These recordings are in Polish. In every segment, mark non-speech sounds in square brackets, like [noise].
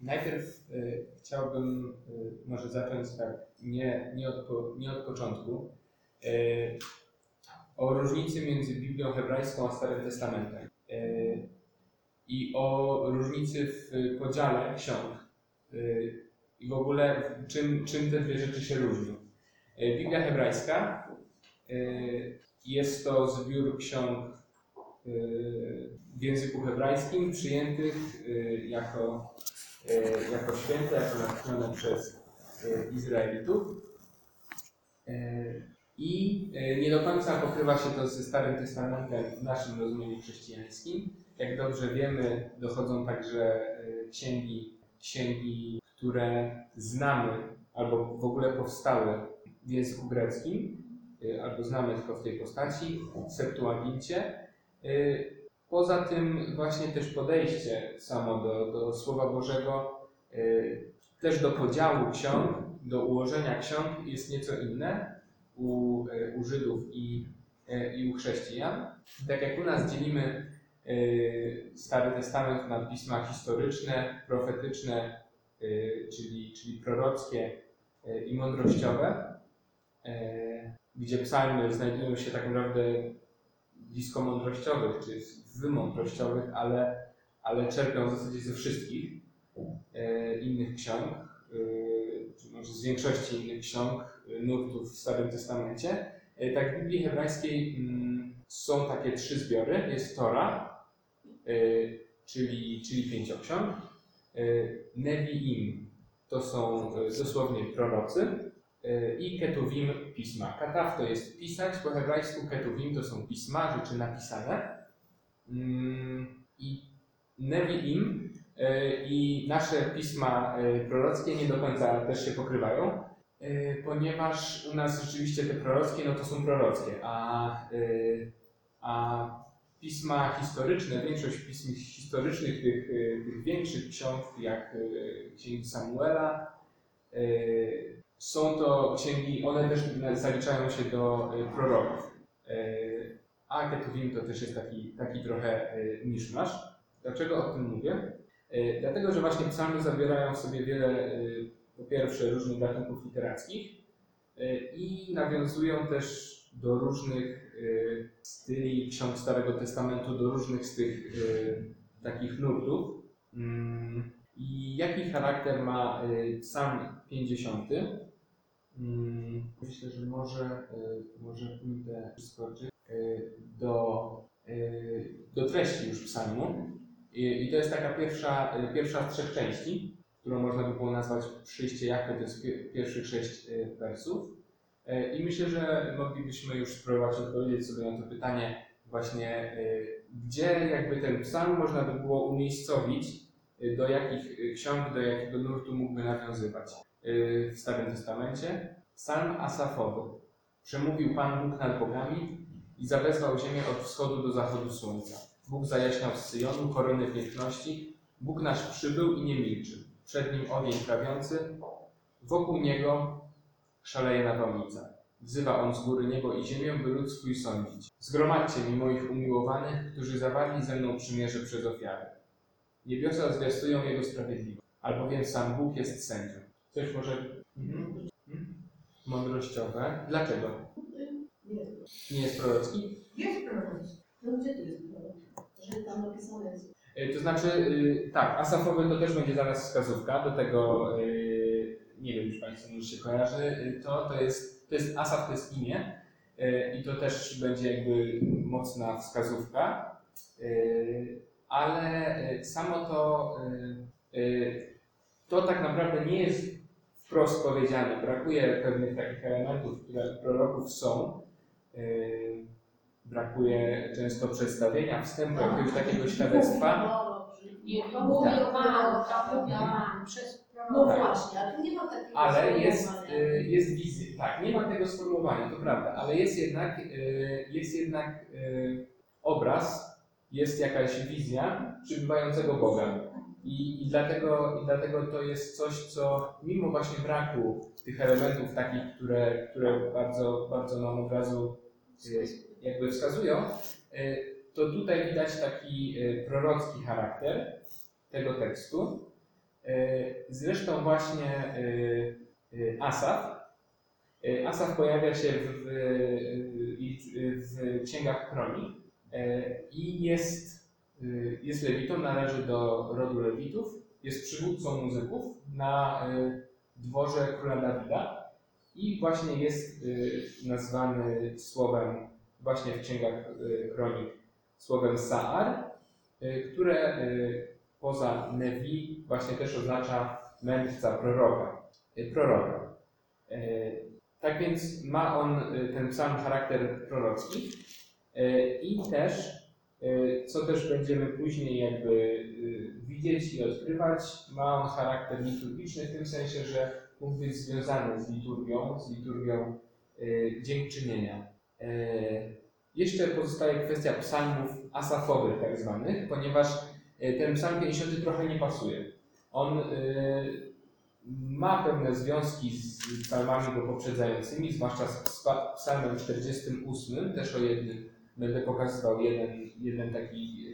Najpierw y, chciałbym y, może zacząć tak nie, nie, od, nie od początku. Y, o różnicy między Biblią hebrajską a Starym Testamentem. Y, I o różnicy w podziale ksiąg. Y, I w ogóle czym, czym te dwie rzeczy się różnią. Y, Biblia hebrajska y, jest to zbiór ksiąg y, w języku hebrajskim przyjętych y, jako jako święte, jako natchnione przez e, Izraelitów. E, I e, nie do końca pokrywa się to ze Starym Testamentem w naszym rozumieniu chrześcijańskim. Jak dobrze wiemy, dochodzą także e, księgi, księgi, które znamy albo w ogóle powstały w języku greckim, e, albo znamy tylko w tej postaci, w Septuagincie. E, Poza tym właśnie też podejście samo do, do Słowa Bożego, y, też do podziału ksiąg, do ułożenia ksiąg jest nieco inne u, y, u Żydów i, y, i u chrześcijan. Tak jak u nas dzielimy Stary Testament na pisma historyczne, profetyczne, czyli, czyli prorockie i mądrościowe, gdzie psalmy znajdują się tak naprawdę blisko mądrościowych, czy wymądrościowych, ale, ale czerpią w zasadzie ze wszystkich e, innych ksiąg, e, czy może z większości innych ksiąg, e, nurtów w Starym Testamencie. E, tak w Biblii hebrajskiej mm, są takie trzy zbiory. Jest Tora, czyli, czyli pięcioksiąg, e, Nevi'im, to są dosłownie prorocy, i Ketuvim pisma. Kataf to jest pisać, po hebrajsku Ketuvim to są pisma, rzeczy napisane. Mm, I Nevi'im e, i nasze pisma e, prorockie nie do końca też się pokrywają, e, ponieważ u nas rzeczywiście te prorockie no to są prorockie, a, a pisma historyczne, większość pism historycznych, tych, tych większych ksiąg, jak księgi Samuela, są to księgi, one też zaliczają się do e, proroków. E, A Ketuvim to też jest taki, taki trochę e, miszmasz. Dlaczego o tym mówię? Dlatego, że właśnie psalmy zawierają w sobie wiele, po pierwsze, różnych gatunków literackich i nawiązują też do różnych styli ksiąg Starego Testamentu, do różnych z tych takich nurtów. Mm, I jaki charakter ma psalm 50? Mm, Myślę, że może, y, może pójdę skoczyć y, do, y, do treści już psalmu. I, I to jest taka pierwsza, pierwsza z trzech części, którą można by było nazwać Przyjście Jachwy, to jest pie- pierwszych sześć wersów. I myślę, że moglibyśmy już spróbować odpowiedzieć sobie na to pytanie właśnie, gdzie jakby ten psalm można by było umiejscowić, do jakich ksiąg, do jakiego nurtu mógłby nawiązywać w Starym Testamencie. Psalm Asafowy. Przemówił Pan Bóg nad bogami i zawezwał ziemię od wschodu do zachodu słońca. Bóg zajaśniał z Syjonu korony piękności. Bóg nasz przybył i nie milczy. Przed nim ogień prawiący. Wokół niego szaleje nawałnica. Wzywa on z góry niebo i ziemię, by lud swój sądzić. Zgromadźcie mi moich umiłowanych, którzy zawarli ze mną przymierze przez ofiarę. Niebiosa zwiastują jego sprawiedliwość, albowiem sam Bóg jest sędzią. Coś może... Mhm. Mhm. Mądrościowe. Dlaczego? Nie, Nie jest prorocki? jest prorok. No gdzie tu jest prorok? Że tam napisane jest. E, To znaczy, y, tak, asafowy to też będzie zaraz wskazówka, do tego, y, nie wiem, czy Państwu już się kojarzy, y, to, to jest, to jest asaf, to jest imię y, i to też będzie jakby mocna wskazówka, y, ale samo to, to tak naprawdę nie jest wprost powiedziane, brakuje pewnych takich elementów, które proroków są, y, brakuje często przedstawienia, wstępu, jakiegoś takiego świadectwa, Nie, to Tak. mówił Tak. Pan, to mówił Pan przez No proroka. właśnie, ale tu nie ma takiego ale jest, sformułowania. y, jest wizja. Tak, nie ma tego sformułowania, to prawda, ale jest jednak, y, jest jednak y, obraz, jest jakaś wizja przybywającego Boga. I, i, dlatego, I dlatego to jest coś, co mimo właśnie braku tych elementów takich, które, które bardzo, bardzo nam od razu y, jakby wskazują, y, to tutaj widać taki y, prorocki charakter tego tekstu. Zresztą właśnie Asaf, Asaf pojawia się w, w, w księgach kronik i jest, jest lewitą, należy do rodu lewitów, jest przywódcą muzyków na e, dworze króla Dawida i właśnie jest e, nazwany słowem właśnie w księgach kronik słowem Saar, które poza Nevi właśnie też oznacza mędrca proroka. proroka. Tak więc ma on ten sam charakter prorocki i też, co też będziemy później jakby e, widzieć i odkrywać, ma on charakter liturgiczny w tym sensie, że mógł być związany z liturgią, z liturgią e, dziękczynienia. E, Jeszcze pozostaje kwestia psalmów asafowych tak zwanych, ponieważ e, ten psalm 50 trochę nie pasuje. On e, ma pewne związki z psalmami go poprzedzającymi, zwłaszcza z psa- psalmem 48, też o jednym będę pokazywał jeden, jeden taki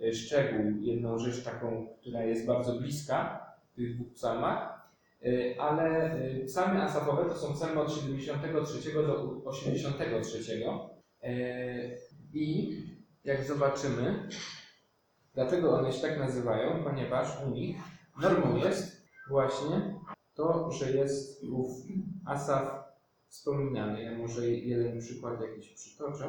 e, e, szczegół, jedną rzecz taką, która jest bardzo bliska w tych dwóch psalmach. E, Ale psalmy asafowe to są psalmy od 73 do 83. E, I jak zobaczymy, dlaczego one się tak nazywają, ponieważ u nich normą jest właśnie to, że jest ów Asaf wspominany. Ja może jeden przykład jakiś przytoczę.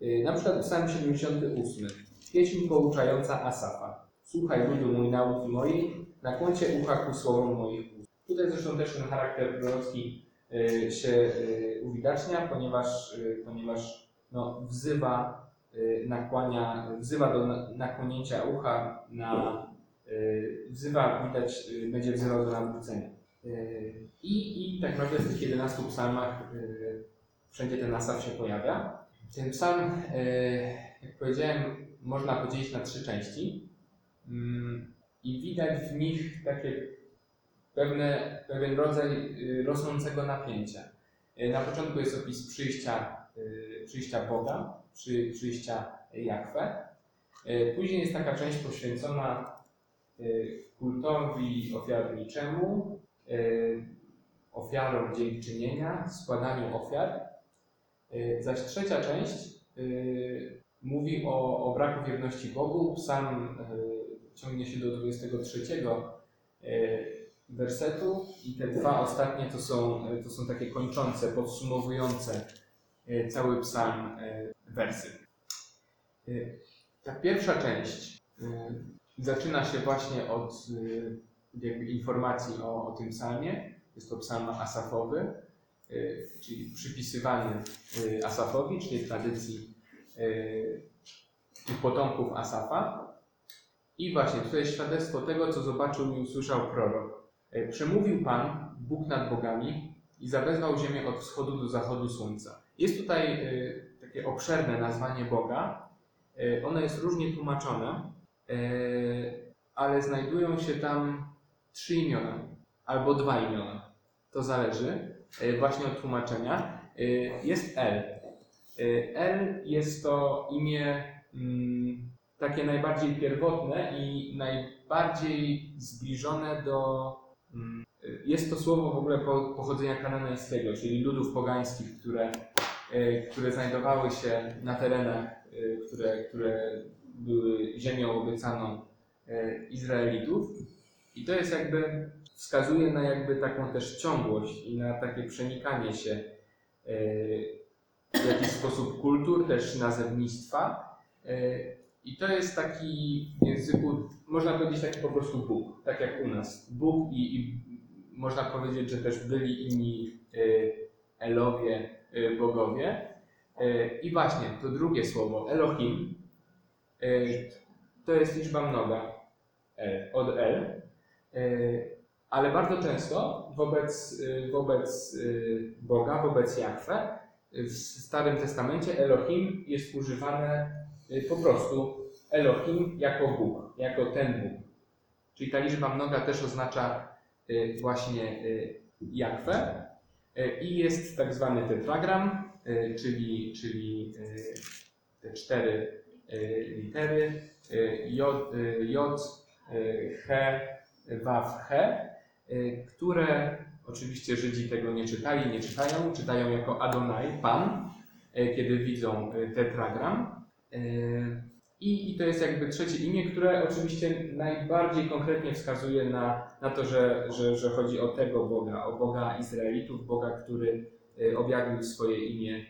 E, Na przykład psalm 78. Pieśń pouczająca Asafa. Słuchaj ludu mój nauki mojej, nakłoncie ucha ku słowom moich ust. Tutaj zresztą też ten charakter prorocki e, się e, uwidacznia, ponieważ, ponieważ no, wzywa, nakłania, wzywa do na- nakłonięcia ucha, na, wzywa, widać, będzie wzywał do nawrócenia. E, I, I tak naprawdę w tych 11 psalmach e, wszędzie ten Asaf się pojawia. Ten psalm, e, jak powiedziałem, można podzielić na trzy części. I widać w nich takie pewne, pewien rodzaj rosnącego napięcia. Na początku jest opis przyjścia, przyjścia Boga, przy, przyjścia Jahwe. Y, Później jest taka część poświęcona kultowi ofiarniczemu, y, ofiarom dziękczynienia, składaniu ofiar. Y, Zaś trzecia część y, mówi o, o braku wierności Bogu. Psalm ciągnie się do 23 y, wersetu i te dwa ostatnie to są, to są takie kończące, podsumowujące cały psalm wersy. Ta pierwsza część zaczyna się właśnie od jakby informacji o, o tym psalmie. Jest to psalm asafowy, y, czyli przypisywany y, Asafowi, czyli tradycji y, tych potomków Asafa. I właśnie tutaj świadectwo tego, co zobaczył i usłyszał prorok. Przemówił Pan, Bóg nad bogami, i zawezwał ziemię od wschodu do zachodu słońca. Jest tutaj takie obszerne nazwanie Boga. Ono jest różnie tłumaczone, ale znajdują się tam trzy imiona albo dwa imiona. To zależy e, właśnie od tłumaczenia. E, Jest El. E, El jest to imię mm, takie najbardziej pierwotne i najbardziej zbliżone do. mm, Jest to słowo w ogóle po- pochodzenia kananejskiego, czyli ludów pogańskich, które, które znajdowały się na terenach, które, które były ziemią obiecaną Izraelitów. I to jest jakby, wskazuje na jakby taką też ciągłość i na takie przenikanie się e, w jakiś sposób kultur, też nazewnictwa. E, I to jest taki w języku, można powiedzieć taki po prostu Bóg, tak jak u nas. Bóg i, i można powiedzieć, że też byli inni e, Elowie, bogowie. I właśnie to drugie słowo, Elohim, to jest liczba mnoga od El, ale bardzo często wobec, e, wobec e, Boga, wobec Jahwe, w Starym Testamencie Elohim jest używane po prostu Elohim jako Bóg, jako ten Bóg. Czyli ta liczba mnoga też oznacza właśnie Jahwe i jest tak zwany tetragram, czyli, czyli te cztery litery J, J, y, He, Waw, He, y, które oczywiście Żydzi tego nie czytali, nie czytają, czytają jako Adonai, Pan, y, kiedy widzą y, tetragram. I, I to jest jakby trzecie imię, które oczywiście najbardziej konkretnie wskazuje na, na to, że, że, że chodzi o tego Boga, o Boga Izraelitów, Boga, który objawił swoje imię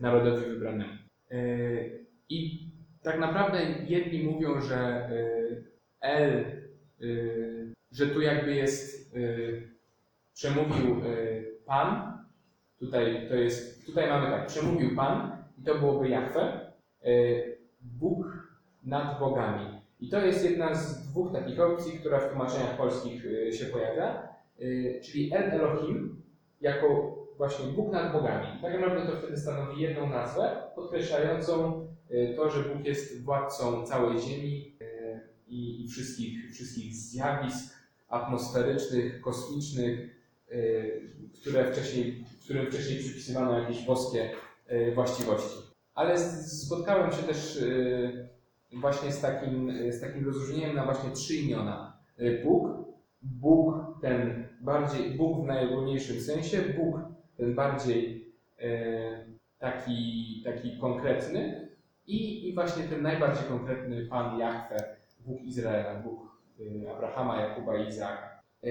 narodowi wybranemu. I tak naprawdę jedni mówią, że El, że tu jakby jest, y, przemówił y, Pan, tutaj to jest, tutaj mamy tak, przemówił Pan i to byłoby Jahwe, y, Bóg nad bogami. I to jest jedna z dwóch takich opcji, która w tłumaczeniach polskich y, się pojawia, y, czyli El Elohim jako właśnie Bóg nad bogami. Tak naprawdę to wtedy stanowi jedną nazwę, podkreślającą y, to, że Bóg jest władcą całej Ziemi y, i, i wszystkich, wszystkich zjawisk atmosferycznych, kosmicznych, y, które wcześniej, którym wcześniej przypisywano jakieś boskie y, właściwości. Ale spotkałem się też y, właśnie z takim, z takim rozróżnieniem na właśnie trzy imiona. Bóg, Bóg ten bardziej, Bóg w najogólniejszym sensie, Bóg ten bardziej taki, taki konkretny i, i właśnie ten najbardziej konkretny Pan Jahwe, Bóg Izraela, Bóg e, Abrahama, Jakuba i Izaaka. E,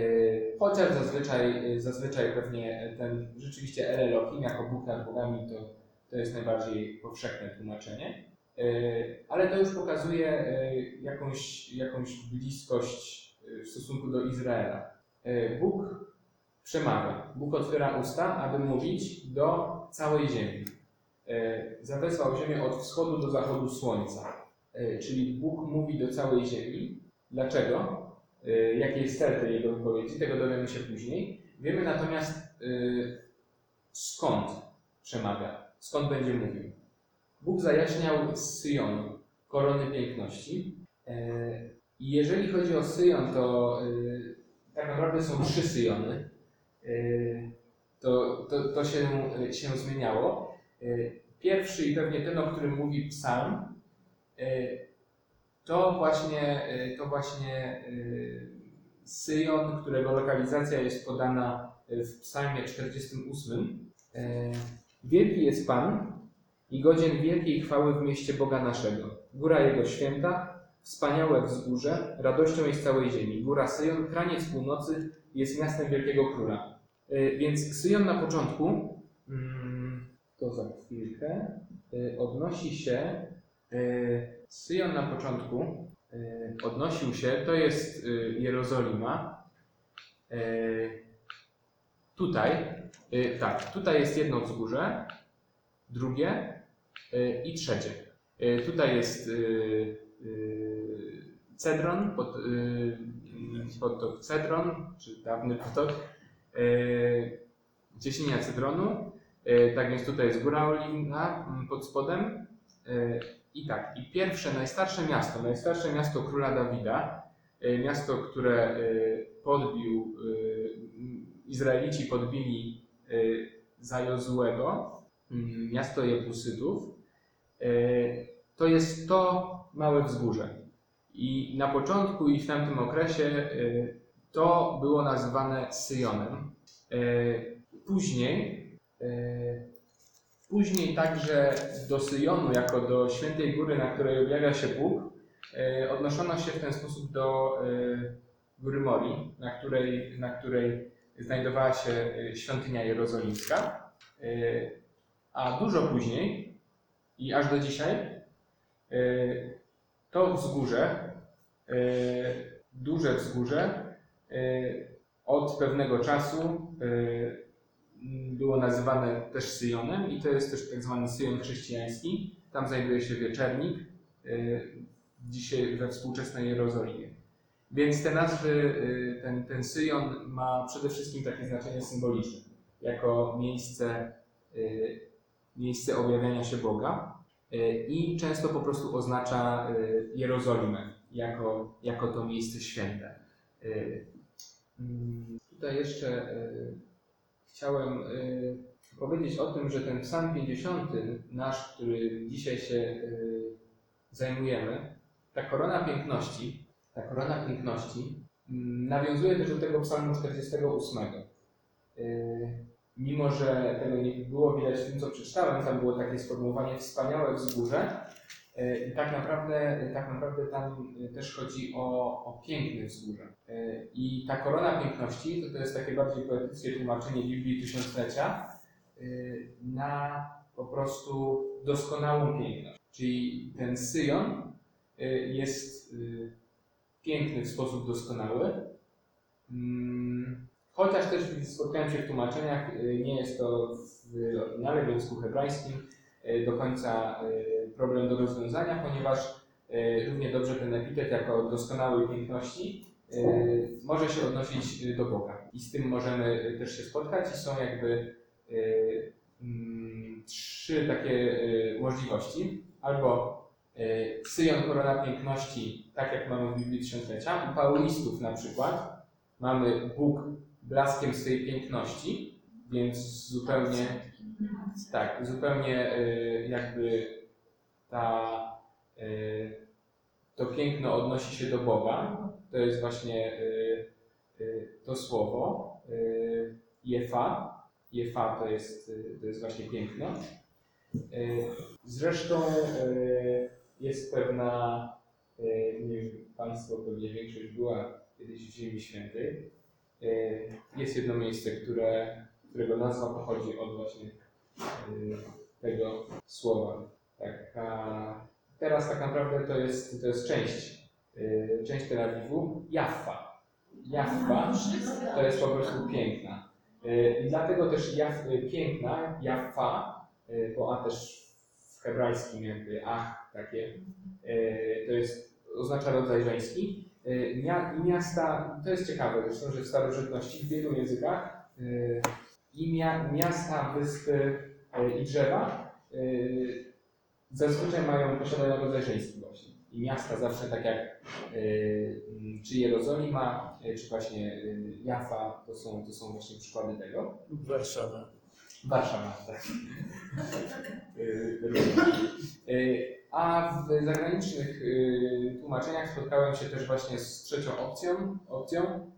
Chociaż zazwyczaj, zazwyczaj pewnie ten rzeczywiście El Elohim jako Bóg nad bogami to, to jest najbardziej powszechne tłumaczenie. Ale to już pokazuje jakąś, jakąś bliskość w stosunku do Izraela. Bóg przemawia. Bóg otwiera usta, aby mówić do całej ziemi. Zawesłał ziemię od wschodu do zachodu słońca. E, Czyli Bóg mówi do całej ziemi. Dlaczego? E, Jaki jest cel tej jego wypowiedzi? Tego dowiemy się później. Wiemy natomiast e, skąd przemawia, skąd będzie mówił. Bóg zajaśniał z Syjonu korony piękności. I jeżeli chodzi o Syjon, to tak naprawdę są trzy Syjony. To, to, to się, się zmieniało. Pierwszy i pewnie ten, o którym mówi psalm, to właśnie, yy, to właśnie yy, Syjon, którego lokalizacja jest podana w psalmie 48. Yy, Wielki jest Pan i godzien wielkiej chwały w mieście Boga naszego. Góra Jego święta, wspaniałe wzgórze, radością jest całej ziemi. Góra Syjon, kraniec północy, jest miastem wielkiego króla. Więc Syjon na początku, mm, to za chwilkę, odnosi się, Syjon na początku y, odnosił się, to jest y, Jerozolima. Tutaj, tak, tutaj jest jedno wzgórze, drugie i trzecie. Tutaj jest Cedron, pod, potok Cedron, czy dawny potok, cieśnina Cedronu. Tak więc tutaj jest Góra Oliwna pod spodem. I tak, i pierwsze, najstarsze miasto, najstarsze miasto króla Dawida, y, miasto, które y, podbił, y, Izraelici podbili za Jozułego, mm, miasto Jebusytów, to jest to małe wzgórze. I na początku i w tamtym okresie to było nazywane Syjonem. Później, później także do Syjonu, jako do świętej góry, na której objawia się Bóg, y, odnoszono się w ten sposób do y, góry Mori, na której, na której znajdowała się y, świątynia jerozolimska. A dużo później i aż do dzisiaj to wzgórze, duże wzgórze, od pewnego czasu było nazywane też Syjonem i to jest też tak zwany Syjon chrześcijański. Tam znajduje się wieczernik, y, dzisiaj we współczesnej Jerozolimie. Więc te nazwy, y, ten, ten Syjon ma przede wszystkim takie znaczenie symboliczne, jako miejsce, y, miejsce objawiania się Boga i często po prostu oznacza Jerozolimę jako, jako to miejsce święte. Mm, Tutaj jeszcze chciałem y, powiedzieć o tym, że ten Psalm 50, nasz, który dzisiaj się y, zajmujemy, ta korona piękności, ta korona piękności mm, nawiązuje też do tego psalmu 48. Yy, Mimo, że tego nie było widać w tym, co przeczytałem, tam było takie sformułowanie wspaniałe wzgórze. Yy, I tak naprawdę, tak naprawdę tam yy, też chodzi o, o piękne wzgórze. I ta korona piękności to, to jest takie bardziej poetyckie tłumaczenie Biblii Tysiąclecia na po prostu doskonałą piękność. Czyli ten Syjon jest piękny w sposób doskonały. Mm, Chociaż też spotkałem się w tłumaczeniach, nie jest to w oryginale w języku hebrajskim do końca y, problem do rozwiązania, ponieważ y, równie dobrze ten epitet jako doskonałej piękności może się odnosić do Boga. I z tym możemy też się spotkać i są jakby mm, trzy takie możliwości. Albo Syjon korona piękności, tak jak mamy w Biblii Tysiąclecia. U Paulistów na przykład mamy Bóg blaskiem swej piękności, więc zupełnie tak, zupełnie y, jakby ta, y, to piękno odnosi się do Boga. To jest właśnie y, to słowo. Jefa. Jefa to jest, to jest właśnie piękno. Zresztą jest pewna, nie wiem, Państwo pewnie większość była kiedyś w Ziemi Świętej. Jest jedno miejsce, które, którego nazwa pochodzi od właśnie tego słowa. Tak, a teraz tak naprawdę to jest, to jest część, y, część Tel Awiwu, Jaffa. Jaffa to jest po prostu piękna. Y, I dlatego też Jaf, y, piękna, Jaffa, y, bo A też w hebrajskim jakby ach takie, y, to jest, oznacza rodzaj żeński. Y, miasta, to jest ciekawe zresztą, że w starożytności w wielu językach y, i mia, miasta, wyspy y, i drzewa y, zazwyczaj mają, posiadają rodzaj żeński właśnie. I miasta zawsze tak jak czy Jerozolima, y, czy właśnie Jaffa, to są, to są właśnie przykłady tego. Warszawa. Warszawa, tak. A w zagranicznych tłumaczeniach spotkałem się też właśnie z trzecią opcją. opcją.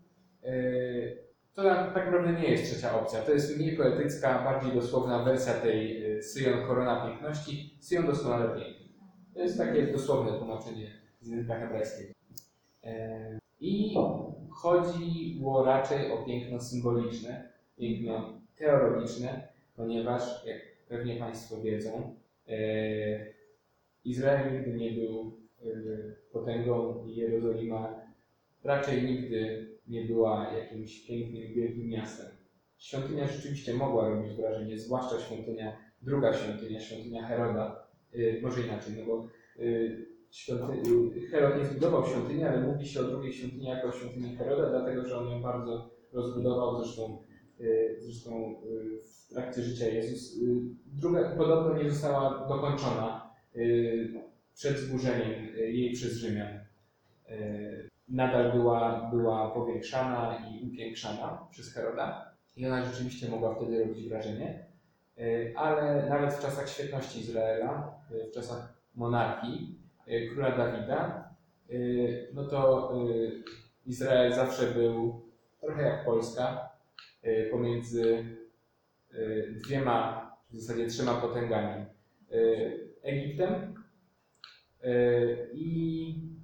To tak tak naprawdę nie jest trzecia opcja. To jest mniej poetycka, bardziej dosłowna wersja tej y, Syjon Korona Piękności. Syjon doskonale piękny. To jest takie dosłowne tłumaczenie z języka hebrajskiego. E, I chodziło raczej o piękno symboliczne, piękno teologiczne, ponieważ, jak pewnie Państwo wiedzą, e, Izrael nigdy nie był e, potęgą i Jerozolima raczej nigdy nie była jakimś pięknym, wielkim miastem. Świątynia rzeczywiście mogła robić wrażenie, zwłaszcza świątynia, druga świątynia, świątynia Heroda, e, może inaczej, no bo e, Herod nie zbudował świątyni, ale mówi się o drugiej świątyni jako o świątyni Heroda, dlatego że on ją bardzo rozbudował, zresztą Y, Zresztą y, w trakcie życia Jezus. y, Druga podobno nie została dokończona przed zburzeniem jej przez Rzymian. Nadal była, była powiększana i upiększana przez Heroda i ona rzeczywiście mogła wtedy robić wrażenie. Y, Ale nawet w czasach świetności Izraela, y, w czasach monarchii y, króla Dawida, no to Izrael zawsze był trochę jak Polska, pomiędzy dwiema, w zasadzie trzema potęgami. Egiptem i,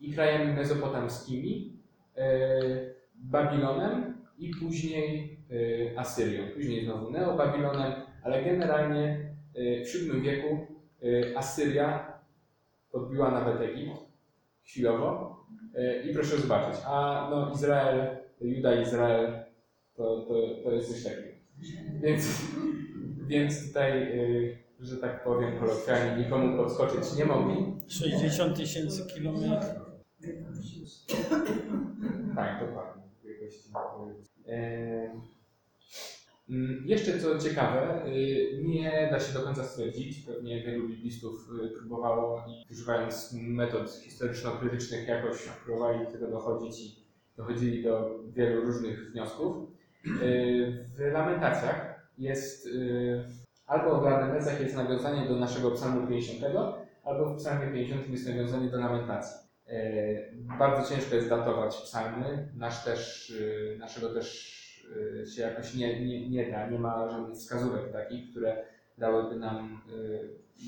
i krajami mezopotamskimi, y, Babilonem i później y, Asyrią. Później znowu Neobabilonem, ale generalnie y, w VII wieku Asyria podbiła nawet Egipt chwilowo. I proszę zobaczyć, a no Izrael, Juda Izrael to, to, to jest coś takiego. Więc, więc tutaj, że tak powiem kolokwialnie, nikomu podskoczyć nie mogli. 60 tysięcy kilometrów. Tak, dokładnie. E, mm, Jeszcze co ciekawe, y, nie da się do końca stwierdzić, pewnie wielu biblistów y, próbowało i używając metod historyczno-krytycznych jakoś próbowali do tego dochodzić i dochodzili do wielu różnych wniosków. Y, W lamentacjach jest, albo w lamentacjach jest nawiązanie do naszego psalmu 50, albo w psalmie 50 jest nawiązanie do lamentacji. E, Bardzo ciężko jest datować psalmy. Nasz też, e, naszego też e, się jakoś nie, nie, nie da. Nie ma żadnych wskazówek takich, które dałyby nam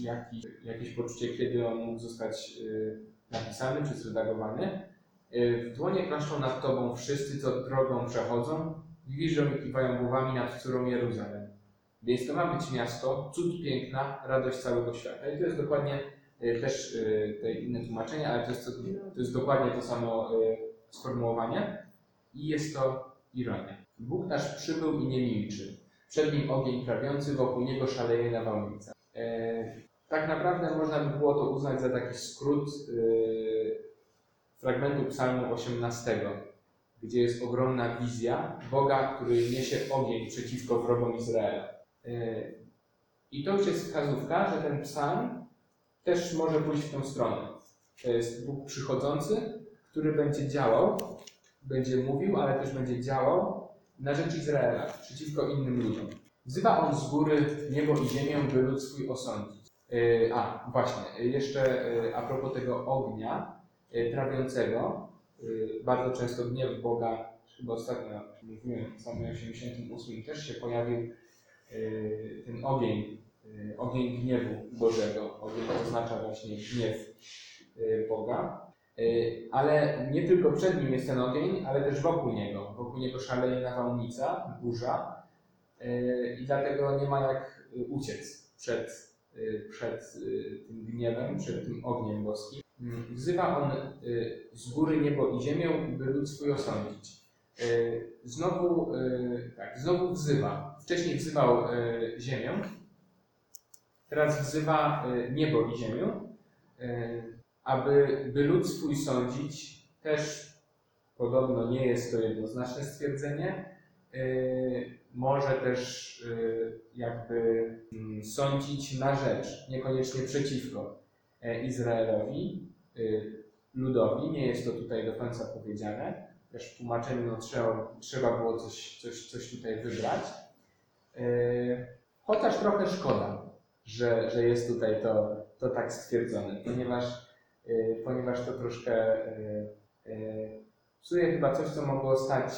jakiś, jakieś poczucie, kiedy on mógł zostać napisany czy zredagowany. W dłonie klaszczą nad Tobą wszyscy, co drogą przechodzą, wiżą i kiwają głowami nad córą Jeruzalem. Więc to ma być miasto, cud piękna, radość całego świata. I to jest dokładnie e, też te inne tłumaczenia, ale to jest, to, to jest dokładnie to samo e, sformułowanie. I jest to ironia. Bóg nasz przybył i nie milczy. Przed nim ogień trawiący, wokół niego szaleje nawałnica. E, tak naprawdę można by było to uznać za taki skrót fragmentu psalmu 18, gdzie jest ogromna wizja Boga, który niesie ogień przeciwko wrogom Izraela. E, I to już jest wskazówka, że ten psalm też może pójść w tą stronę. To jest Bóg przychodzący, który będzie działał, będzie mówił, ale też będzie działał na rzecz Izraela, przeciwko innym ludziom. Wzywa on z góry niebo i ziemię, by lud swój osądzić. E, A, właśnie, e, jeszcze a propos tego ognia trawiącego, bardzo często gniew Boga, chyba ostatnio mówiłem w Psalmie 88 też się pojawił ten ogień, e, ogień gniewu Bożego. Ogień oznacza właśnie gniew e, Boga. Ale nie tylko przed nim jest ten ogień, ale też wokół niego. Wokół niego szaleje nawałnica, burza i dlatego nie ma jak uciec przed, przed tym gniewem, przed tym ogniem boskim. Mm, Wzywa on z góry niebo i ziemię, by lud swój osądzić. Znowu, tak, znowu wzywa. Wcześniej wzywał e, ziemię, teraz wzywa e, niebo i ziemię, e, aby by lud swój sądzić. Też podobno nie jest to jednoznaczne stwierdzenie. Może też jakby mm, sądzić na rzecz, niekoniecznie przeciwko Izraelowi, ludowi. Nie jest to tutaj do końca powiedziane też w tłumaczeniu no, trzeba, trzeba było coś, coś, coś tutaj wybrać. Yy, chociaż trochę szkoda, że, że jest tutaj to, to tak stwierdzone, ponieważ, yy, ponieważ to troszkę yy, psuje chyba coś, co mogło stać,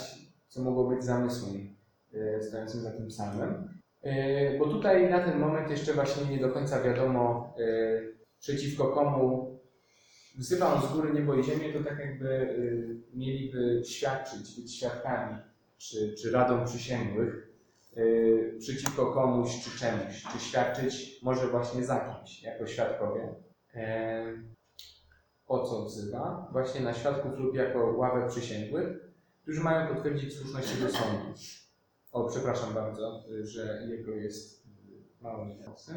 co mogło być zamysłem stojącym za tym samym. Bo tutaj na ten moment jeszcze właśnie nie do końca wiadomo, przeciwko komu wzywa on z góry niebo i ziemię, to tak jakby mieliby świadczyć, być świadkami, czy, czy radą przysięgłych y, przeciwko komuś czy czemuś, czy świadczyć może właśnie za kimś, jako świadkowie. E, o co wzywa? Właśnie na świadków lub jako ławę przysięgłych, którzy mają potwierdzić słuszność jego sądu. O, przepraszam bardzo, że jego jest mało niemocny.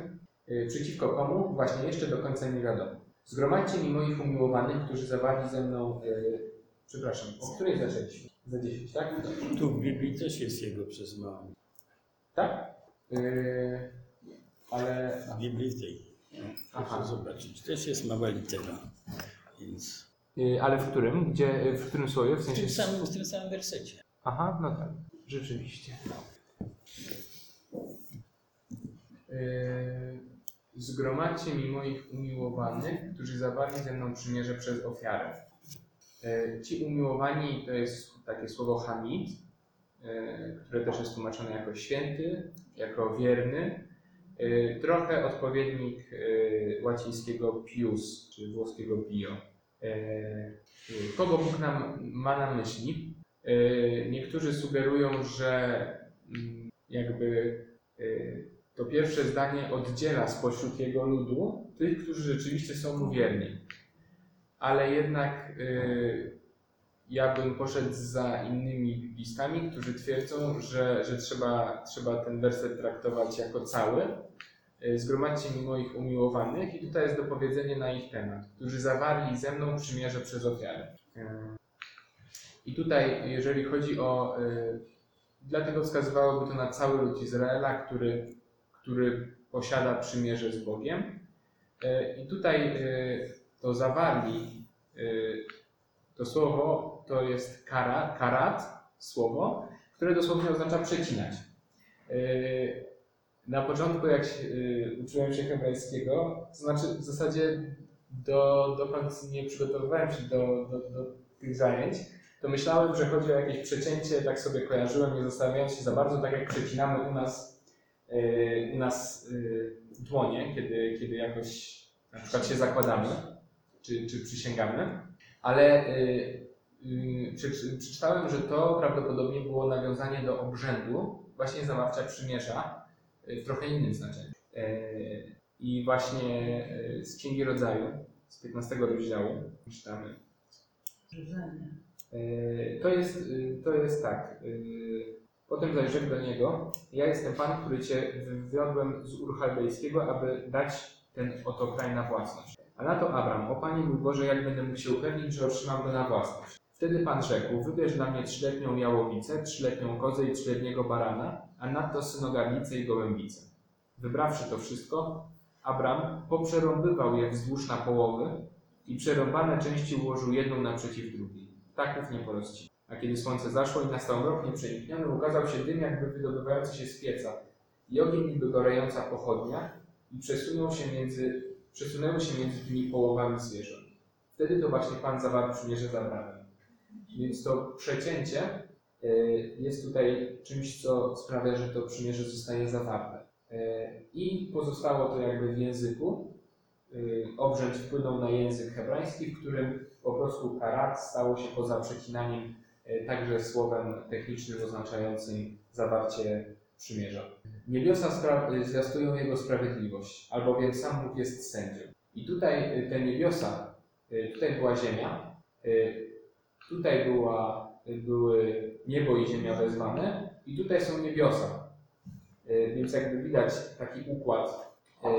Y, Przeciwko komu? Właśnie jeszcze do końca nie wiadomo. Zgromadźcie mi moich umiłowanych, którzy zawarli ze mną. Yy, przepraszam, o której zaczęliśmy? Za 10, tak? Tu w Biblii też jest jego przez mało. Tak? Yy, ale. W Biblii tej. Aha. Zobaczyć. Też jest mała litera. Więc Yy, ale w którym? Gdzie, w którym słowie? W w sensie. tym samym, w tym samym wersecie. Aha, no tak. Rzeczywiście. Yy, zgromadźcie mi moich umiłowanych, którzy zawarli ze mną przymierze przez ofiarę. Yy, ci umiłowani to jest takie słowo hamid, które też jest tłumaczone jako święty, jako wierny. Yy, trochę odpowiednik yy, łacińskiego pius, czy włoskiego yy, kogo Bóg nam ma na myśli? Niektórzy sugerują, że mm, jakby to pierwsze zdanie oddziela spośród jego ludu tych, którzy rzeczywiście są mu wierni. Ale jednak ja bym poszedł za innymi listami, którzy twierdzą, że, że trzeba, trzeba ten werset traktować jako cały. Yy, Zgromadźcie mi moich umiłowanych i tutaj jest dopowiedzenie na ich temat, którzy zawarli ze mną przymierze przez ofiarę. Yy. I tutaj, jeżeli chodzi o. Y, dlatego wskazywałoby to na cały lud Izraela, który, który posiada przymierze z Bogiem. I tutaj to zawarli, to słowo to jest kara, karat, słowo, które dosłownie oznacza przecinać. Y, na początku, jak y, uczyłem się hebrajskiego, to znaczy w zasadzie do, dokąd nie przygotowywałem się do, do, do tych zajęć, to myślałem, że chodzi o jakieś przecięcie, tak sobie kojarzyłem, nie zastanawiając się za bardzo, tak jak przecinamy u nas, yy, u nas dłonie, kiedy, kiedy jakoś na przykład się zakładamy, czy, czy przysięgamy, ale przeczytałem, że to prawdopodobnie było nawiązanie do obrzędu właśnie zawarcia przymierza yy, w trochę innym znaczeniu. Yy, I właśnie yy, z Księgi Rodzaju, z 15 rozdziału, czytamy, Yy, To jest, yy, to jest tak. yy, Potem zaś rzekł do niego: Ja jestem Pan, który cię wywiodłem z Ur Chaldejskiego, aby dać ten oto kraj na własność. A na to Abram: O Panie mój Boże, jak będę mógł się upewnić, że otrzymam go na własność? Wtedy Pan rzekł: Wybierz dla mnie trzyletnią jałowicę, trzyletnią kozę i trzyletniego barana, a nadto synogarnicę i gołębicę. Wybrawszy to wszystko, Abram poprzerąbywał je wzdłuż na połowy i przerąbane części ułożył jedną naprzeciw drugiej ptaków nie porozci. A kiedy słońce zaszło i nastał mrok nieprzenikniony, ukazał się dym jakby wydobywający się z pieca i ogień niby gorejąca pochodnia i przesunął się między, przesunęły się między tymi połowami zwierząt. Wtedy to właśnie Pan zawarł przymierze z Abramem. Więc to przecięcie e, jest tutaj czymś, co sprawia, że to przymierze zostaje zawarte. E, I pozostało to jakby w języku. E, Obrzęd wpłynął na język hebrajski, w którym po prostu karat stało się poza przecinaniem także słowem technicznym oznaczającym zawarcie przymierza. Niebiosa zwiastują Jego sprawiedliwość, albowiem sam Bóg jest sędzią. I tutaj te niebiosa, tutaj była ziemia, tutaj była, były niebo i ziemia wezwane i tutaj są niebiosa. E, Więc jakby widać taki układ, e,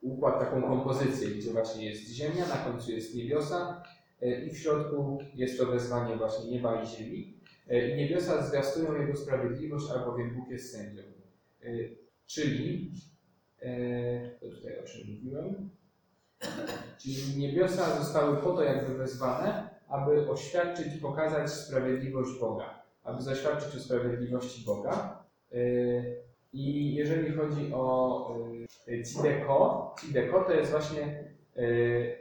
układ, taką kompozycję, gdzie właśnie jest ziemia, na końcu jest niebiosa, E, i w środku jest to wezwanie właśnie nieba i ziemi. I niebiosa zwiastują Jego sprawiedliwość, albowiem Bóg jest sędzią. Czyli, to tutaj o czym mówiłem, czyli niebiosa zostały po to jakby wezwane, aby oświadczyć, pokazać sprawiedliwość Boga, aby zaświadczyć o sprawiedliwości Boga. E, I jeżeli chodzi o e, Cideko, Cideko to jest właśnie e,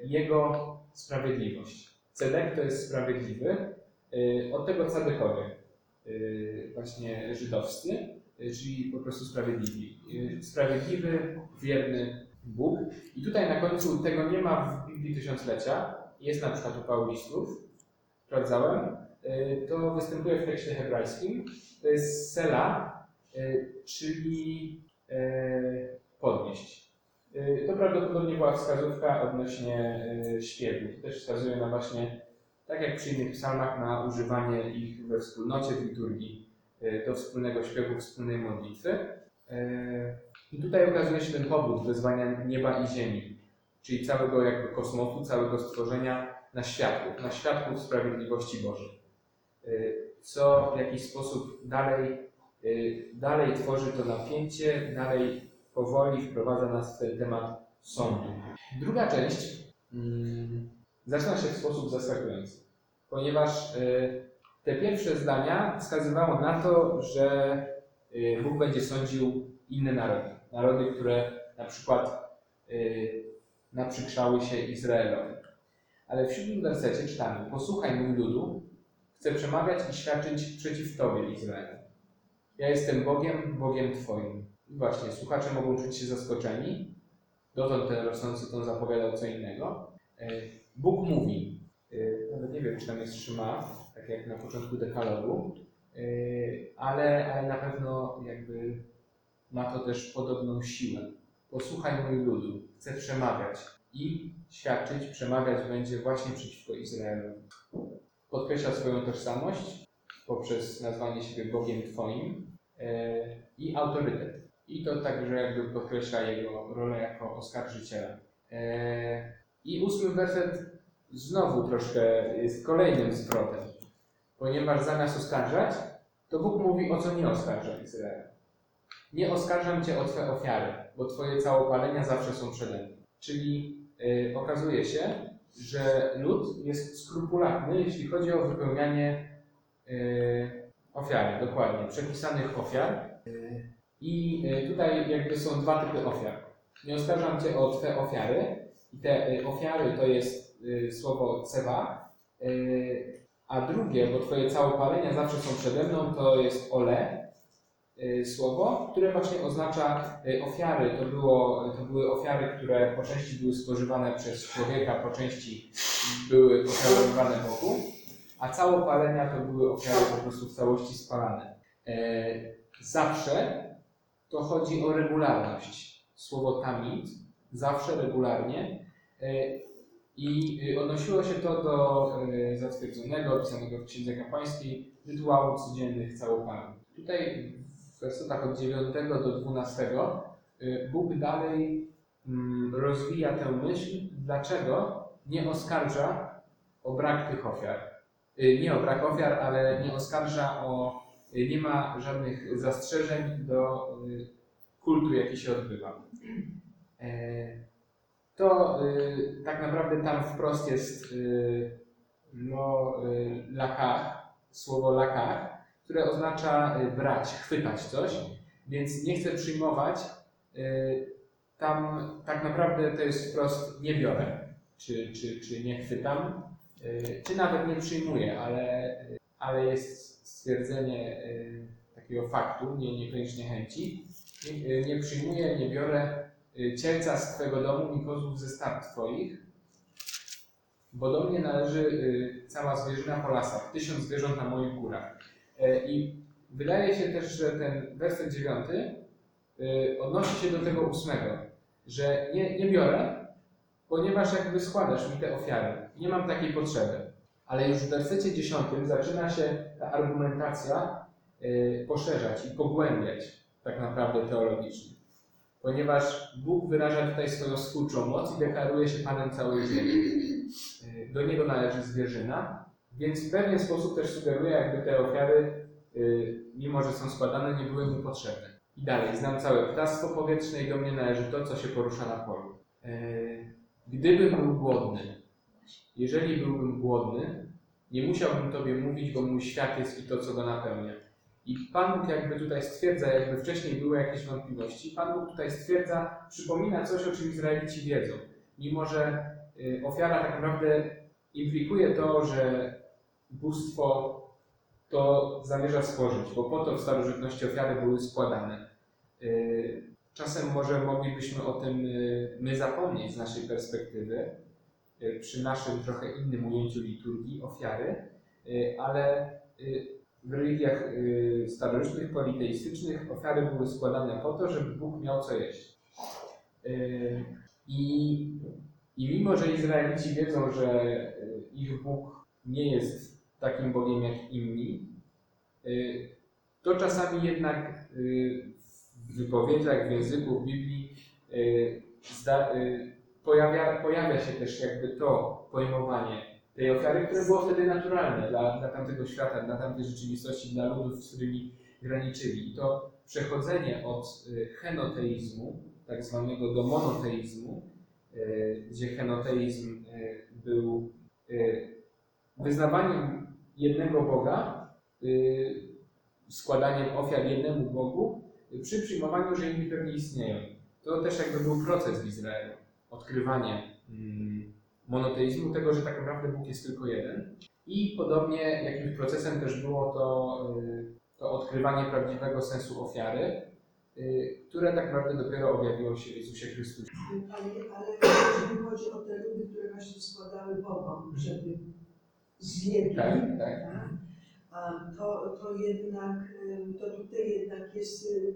Jego sprawiedliwość. Cedek to jest sprawiedliwy, y, od tego cadekowie, y, właśnie żydowscy, y, czyli po prostu sprawiedliwi. Y, Sprawiedliwy, wierny Bóg. I tutaj na końcu tego nie ma w Biblii Tysiąclecia, jest na przykład u Paulistów, sprawdzałem, y, to występuje w tekście hebrajskim, to jest sela, y, czyli y, podnieść. To prawdopodobnie była wskazówka odnośnie śpiewu. To też wskazuje na właśnie, tak jak przy innych psalmach, na używanie ich we wspólnocie w liturgii do wspólnego śpiewu, wspólnej modlitwy. I tutaj okazuje się ten powód wezwania nieba i ziemi, czyli całego jakby kosmosu, całego stworzenia na światło, na światło sprawiedliwości Bożej. Y, Co w jakiś sposób dalej, y, dalej tworzy to napięcie, dalej powoli wprowadza nas w ten temat sądu. Druga część mm, zaczyna się w sposób zaskakujący, ponieważ y, te pierwsze zdania wskazywało na to, że Bóg będzie sądził inne narody. Narody, które na przykład naprzykrzały się Izraelowi. Ale w siódmym wersecie czytamy: Posłuchaj mój ludu, chcę przemawiać i świadczyć przeciw Tobie, Izraelu. Ja jestem Bogiem, Bogiem Twoim. I właśnie, słuchacze mogą czuć się zaskoczeni. Dotąd ten rosnący ton zapowiadał co innego. E, Bóg mówi, e, nawet nie wiem, czy tam jest trzyma, tak jak na początku dekalogu, e, ale, ale na pewno jakby ma to też podobną siłę. Posłuchaj mój ludu, chcę przemawiać i świadczyć, przemawiać będzie właśnie przeciwko Izraelowi. Podkreśla swoją tożsamość poprzez nazwanie siebie Bogiem Twoim e, i autorytet. I to także jakby podkreśla jego rolę jako oskarżyciela. E, I ósmy werset znowu troszkę jest kolejnym zwrotem, ponieważ zamiast oskarżać, to Bóg mówi, o co nie oskarża Izrael. Nie oskarżam Cię o Twe ofiary, bo Twoje całopalenia zawsze są przede mną. Czyli e, okazuje się, że lud jest skrupulatny, jeśli chodzi o wypełnianie e, ofiary, dokładnie, przepisanych ofiar. I e, tutaj jakby są dwa typy ofiar. Nie oskarżam Cię o Twe ofiary, I te y, ofiary to jest y, słowo cewa, y, a drugie, bo Twoje całopalenia zawsze są przede mną, to jest ole, y, słowo, które właśnie oznacza y, ofiary. To, było, to były ofiary, które po części były spożywane przez człowieka, po części były ofiarowywane Bogu, a całopalenia to były ofiary po prostu w całości spalane. E, Zawsze to chodzi o regularność. Słowo tamid, zawsze regularnie. I y, odnosiło się to do y, zatwierdzonego, opisanego w Księdze Kapłańskiej, rytuału codziennych całopaleń. Tutaj w wersetach od 9 do 12 y, Bóg dalej mm, rozwija tę myśl, dlaczego nie oskarża o brak tych ofiar. Y, Nie o brak ofiar, ale nie oskarża o, y, nie ma żadnych zastrzeżeń do kultu, jaki się odbywa. E, To tak naprawdę tam wprost jest no, lakach, słowo lakach, które oznacza y, brać, chwytać coś, więc nie chcę przyjmować. y, Tam tak naprawdę to jest wprost nie biorę, czy, czy, czy nie chwytam, y, czy nawet nie przyjmuję, ale, ale jest stwierdzenie takiego faktu, nie, niekoniecznie chęci. Nie, nie przyjmuję, nie biorę cielca z Twego domu i kozłów ze stad Twoich, bo do mnie należy cała zwierzyna po lasach, tysiąc zwierząt na moich górach. E, I wydaje się też, że ten werset dziewiąty y, odnosi się do tego ósmego, że nie, nie biorę, ponieważ jakby składasz mi te ofiary. Nie mam takiej potrzeby. Ale już w wersecie dziesiątym zaczyna się ta argumentacja y, poszerzać i pogłębiać tak naprawdę teologicznie. Ponieważ Bóg wyraża tutaj swoją swórczą moc i deklaruje się Panem całej ziemi. Do Niego należy zwierzyna, więc w pewien sposób też sugeruje, jakby te ofiary, y, mimo że są składane, nie były mu potrzebne. I dalej, znam całe ptactwo powietrzne i do mnie należy to, co się porusza na polu. Y, Gdybym był głodny, jeżeli byłbym głodny, nie musiałbym Tobie mówić, bo mój świat jest i to, co go napełnia. I Pan Bóg jakby tutaj stwierdza, jakby wcześniej były jakieś wątpliwości, Pan Bóg tutaj stwierdza, przypomina coś, o czym Izraelici wiedzą. Mimo, że y, ofiara tak naprawdę implikuje to, że bóstwo to zamierza stworzyć, bo po to w starożytności ofiary były składane. Y, Czasem może moglibyśmy o tym y, my zapomnieć z naszej perspektywy, y, przy naszym trochę innym ujęciu liturgii ofiary, ale w religiach starożytnych, politeistycznych ofiary były składane po to, żeby Bóg miał co jeść. I, I mimo, że Izraelici wiedzą, że ich Bóg nie jest takim Bogiem jak inni, y, to czasami jednak y, w wypowiedziach, w języku, w Biblii y, pojawia, pojawia się też jakby to pojmowanie tej ofiary, które było wtedy naturalne dla, dla tamtego świata, dla tamtej rzeczywistości, dla ludów, z którymi graniczyli. I to przechodzenie od henoteizmu, tak zwanego do monoteizmu, gdzie henoteizm był wyznawaniem jednego Boga, y, składaniem ofiar jednemu Bogu, y, przy przyjmowaniu, że inni pewnie istnieją. To też jakby był proces w Izraelu. Odkrywanie mm, monoteizmu, tego, że tak naprawdę Bóg jest tylko jeden. I podobnie jakimś procesem też było to, y, to odkrywanie prawdziwego sensu ofiary, które tak naprawdę dopiero objawiło się w Jezusie Chrystusie. Ale, ale jeżeli chodzi o te ludy, które właśnie składały Bogom, żeby zjedli, Tak, tak. a to, to jednak, to tutaj jednak jest y,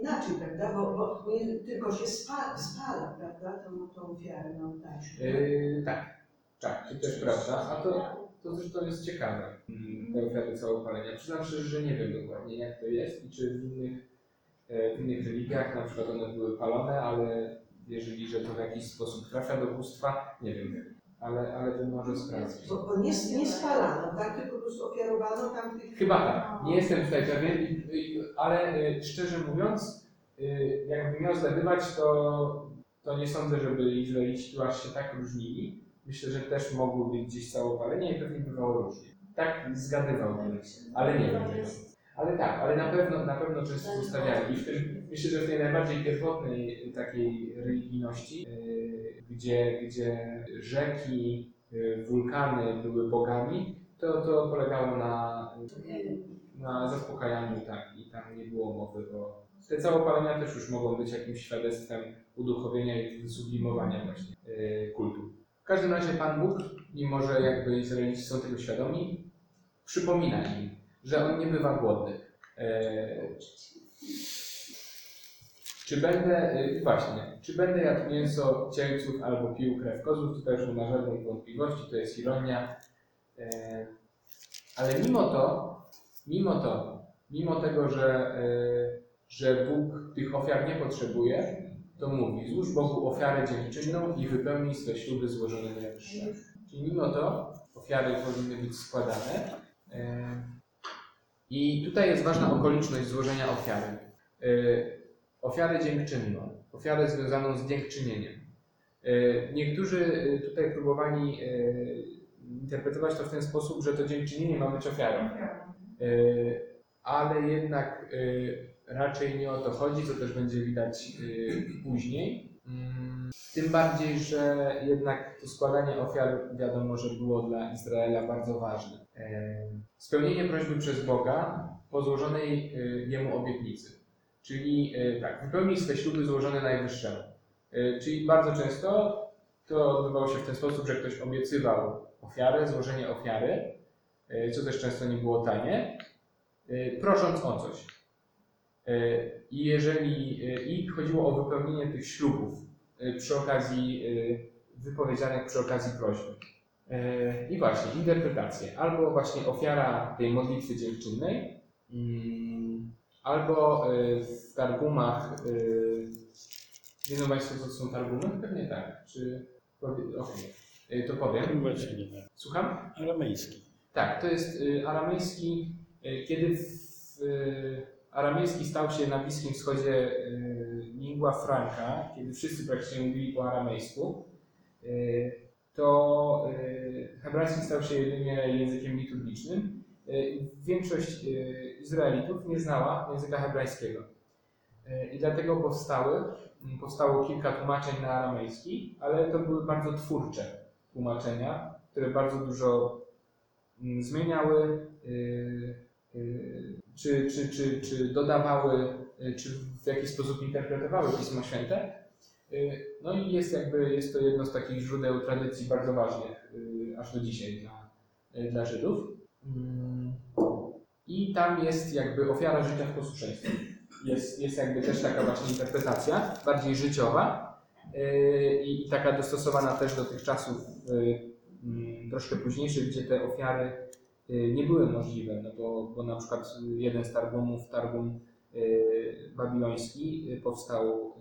inaczej, prawda? Bo, bo, tylko się spala, spala prawda? Tą, tą ofiarę na ołtarzu. Yy, tak, tak, to też prawda. A to, to zresztą jest ciekawe, mm, te ofiary całopalenia. Przyznam szczerze, że nie wiem dokładnie jak to jest i czy w innych, e, w innych religiach na przykład one były palone, ale wierzyli, że to w jakiś sposób trafia do bóstwa, nie wiem. Ale, ale to może sprawdzić. Bo, bo nie, nie spalano, tak? Tylko po prostu ofiarowano tam tych... Chyba tak. Nie jestem tutaj pewien, ale y, szczerze mówiąc, y, jakbym miał zgadywać, to, to nie sądzę, żeby Izraelici tu aż się tak różnili. Myślę, że też mogły być gdzieś całopalenia i pewnie bywało różnie. Tak zgadywałbym, ale nie wiem. Ale tak, ale na pewno, na pewno często zostawiali. I w tym, myślę, że w tej najbardziej pierwotnej takiej religijności w gdzie, gdzie rzeki, y, wulkany były bogami, to, to polegało na, na zaspokajaniu tak i tam nie było mowy o... Te całopalenia też już mogą być jakimś świadectwem uduchowienia i wysublimowania właśnie y, kultu. W każdym razie Pan Bóg, mimo że jakby Izraelici są tego świadomi, przypomina im, że On nie bywa głodny. E, czy będę, y, właśnie, czy będę jadł mięso cielców albo pił krew kozłów, tutaj już nie ma żadnej wątpliwości, to jest ironia. E, ale mimo to, mimo to, mimo tego, że, e, że Bóg tych ofiar nie potrzebuje, to mówi, złóż Bogu ofiarę dziękczynną i wypełnij swe śluby złożone najwyższe. Czyli mimo to ofiary powinny być składane. E, I tutaj jest ważna okoliczność złożenia ofiary. Ofiarę dziękczynną, ofiarę związaną z dziękczynieniem. E, Niektórzy e, tutaj próbowali e, interpretować to w ten sposób, że to dziękczynienie ma być ofiarą. Ale jednak raczej nie o to chodzi, co też będzie widać później. Mm, Tym bardziej, że jednak to składanie ofiar wiadomo, że było dla Izraela bardzo ważne. Spełnienie prośby przez Boga po złożonej jemu obietnicy. Czyli e, tak, wypełnij swe śluby złożone najwyższemu. E, Czyli bardzo często to odbywało się w ten sposób, że ktoś obiecywał ofiarę, złożenie ofiary, e, co też często nie było tanie, prosząc o coś. I jeżeli i chodziło o wypełnienie tych ślubów przy okazji wypowiedzianych przy okazji prośby. I właśnie interpretacje. Albo właśnie ofiara tej modlitwy dziękczynnej, mm, albo e, w targumach. e, Wiedzą Państwo, co to są targumy? Pewnie tak. Czy. E, To powiem. Nie wiem. Słucham? Aramejski. Tak, to jest y, aramejski, y, kiedy w, y, aramejski stał się na Bliskim Wschodzie y, lingua franca, kiedy wszyscy praktycznie mówili po aramejsku, y, to y, hebrajski stał się jedynie językiem liturgicznym. Y, Większość y, Izraelitów nie znała języka hebrajskiego. Y, I dlatego powstały, powstało kilka tłumaczeń na aramejski, ale to były bardzo twórcze tłumaczenia, które bardzo dużo zmieniały, czy, czy, czy, czy dodawały, czy w jakiś sposób interpretowały Pismo Święte. No i jest jakby, jest to jedno z takich źródeł tradycji bardzo ważnych aż do dzisiaj dla, dla Żydów. Mm, I tam jest jakby ofiara życia w posłuszeństwie. Jest, jest jakby też taka właśnie interpretacja, bardziej życiowa y, i taka dostosowana też do tych czasów y, mm, troszkę późniejszych, gdzie te ofiary y, nie były możliwe, no bo, bo na przykład jeden z targumów, targum babiloński powstał,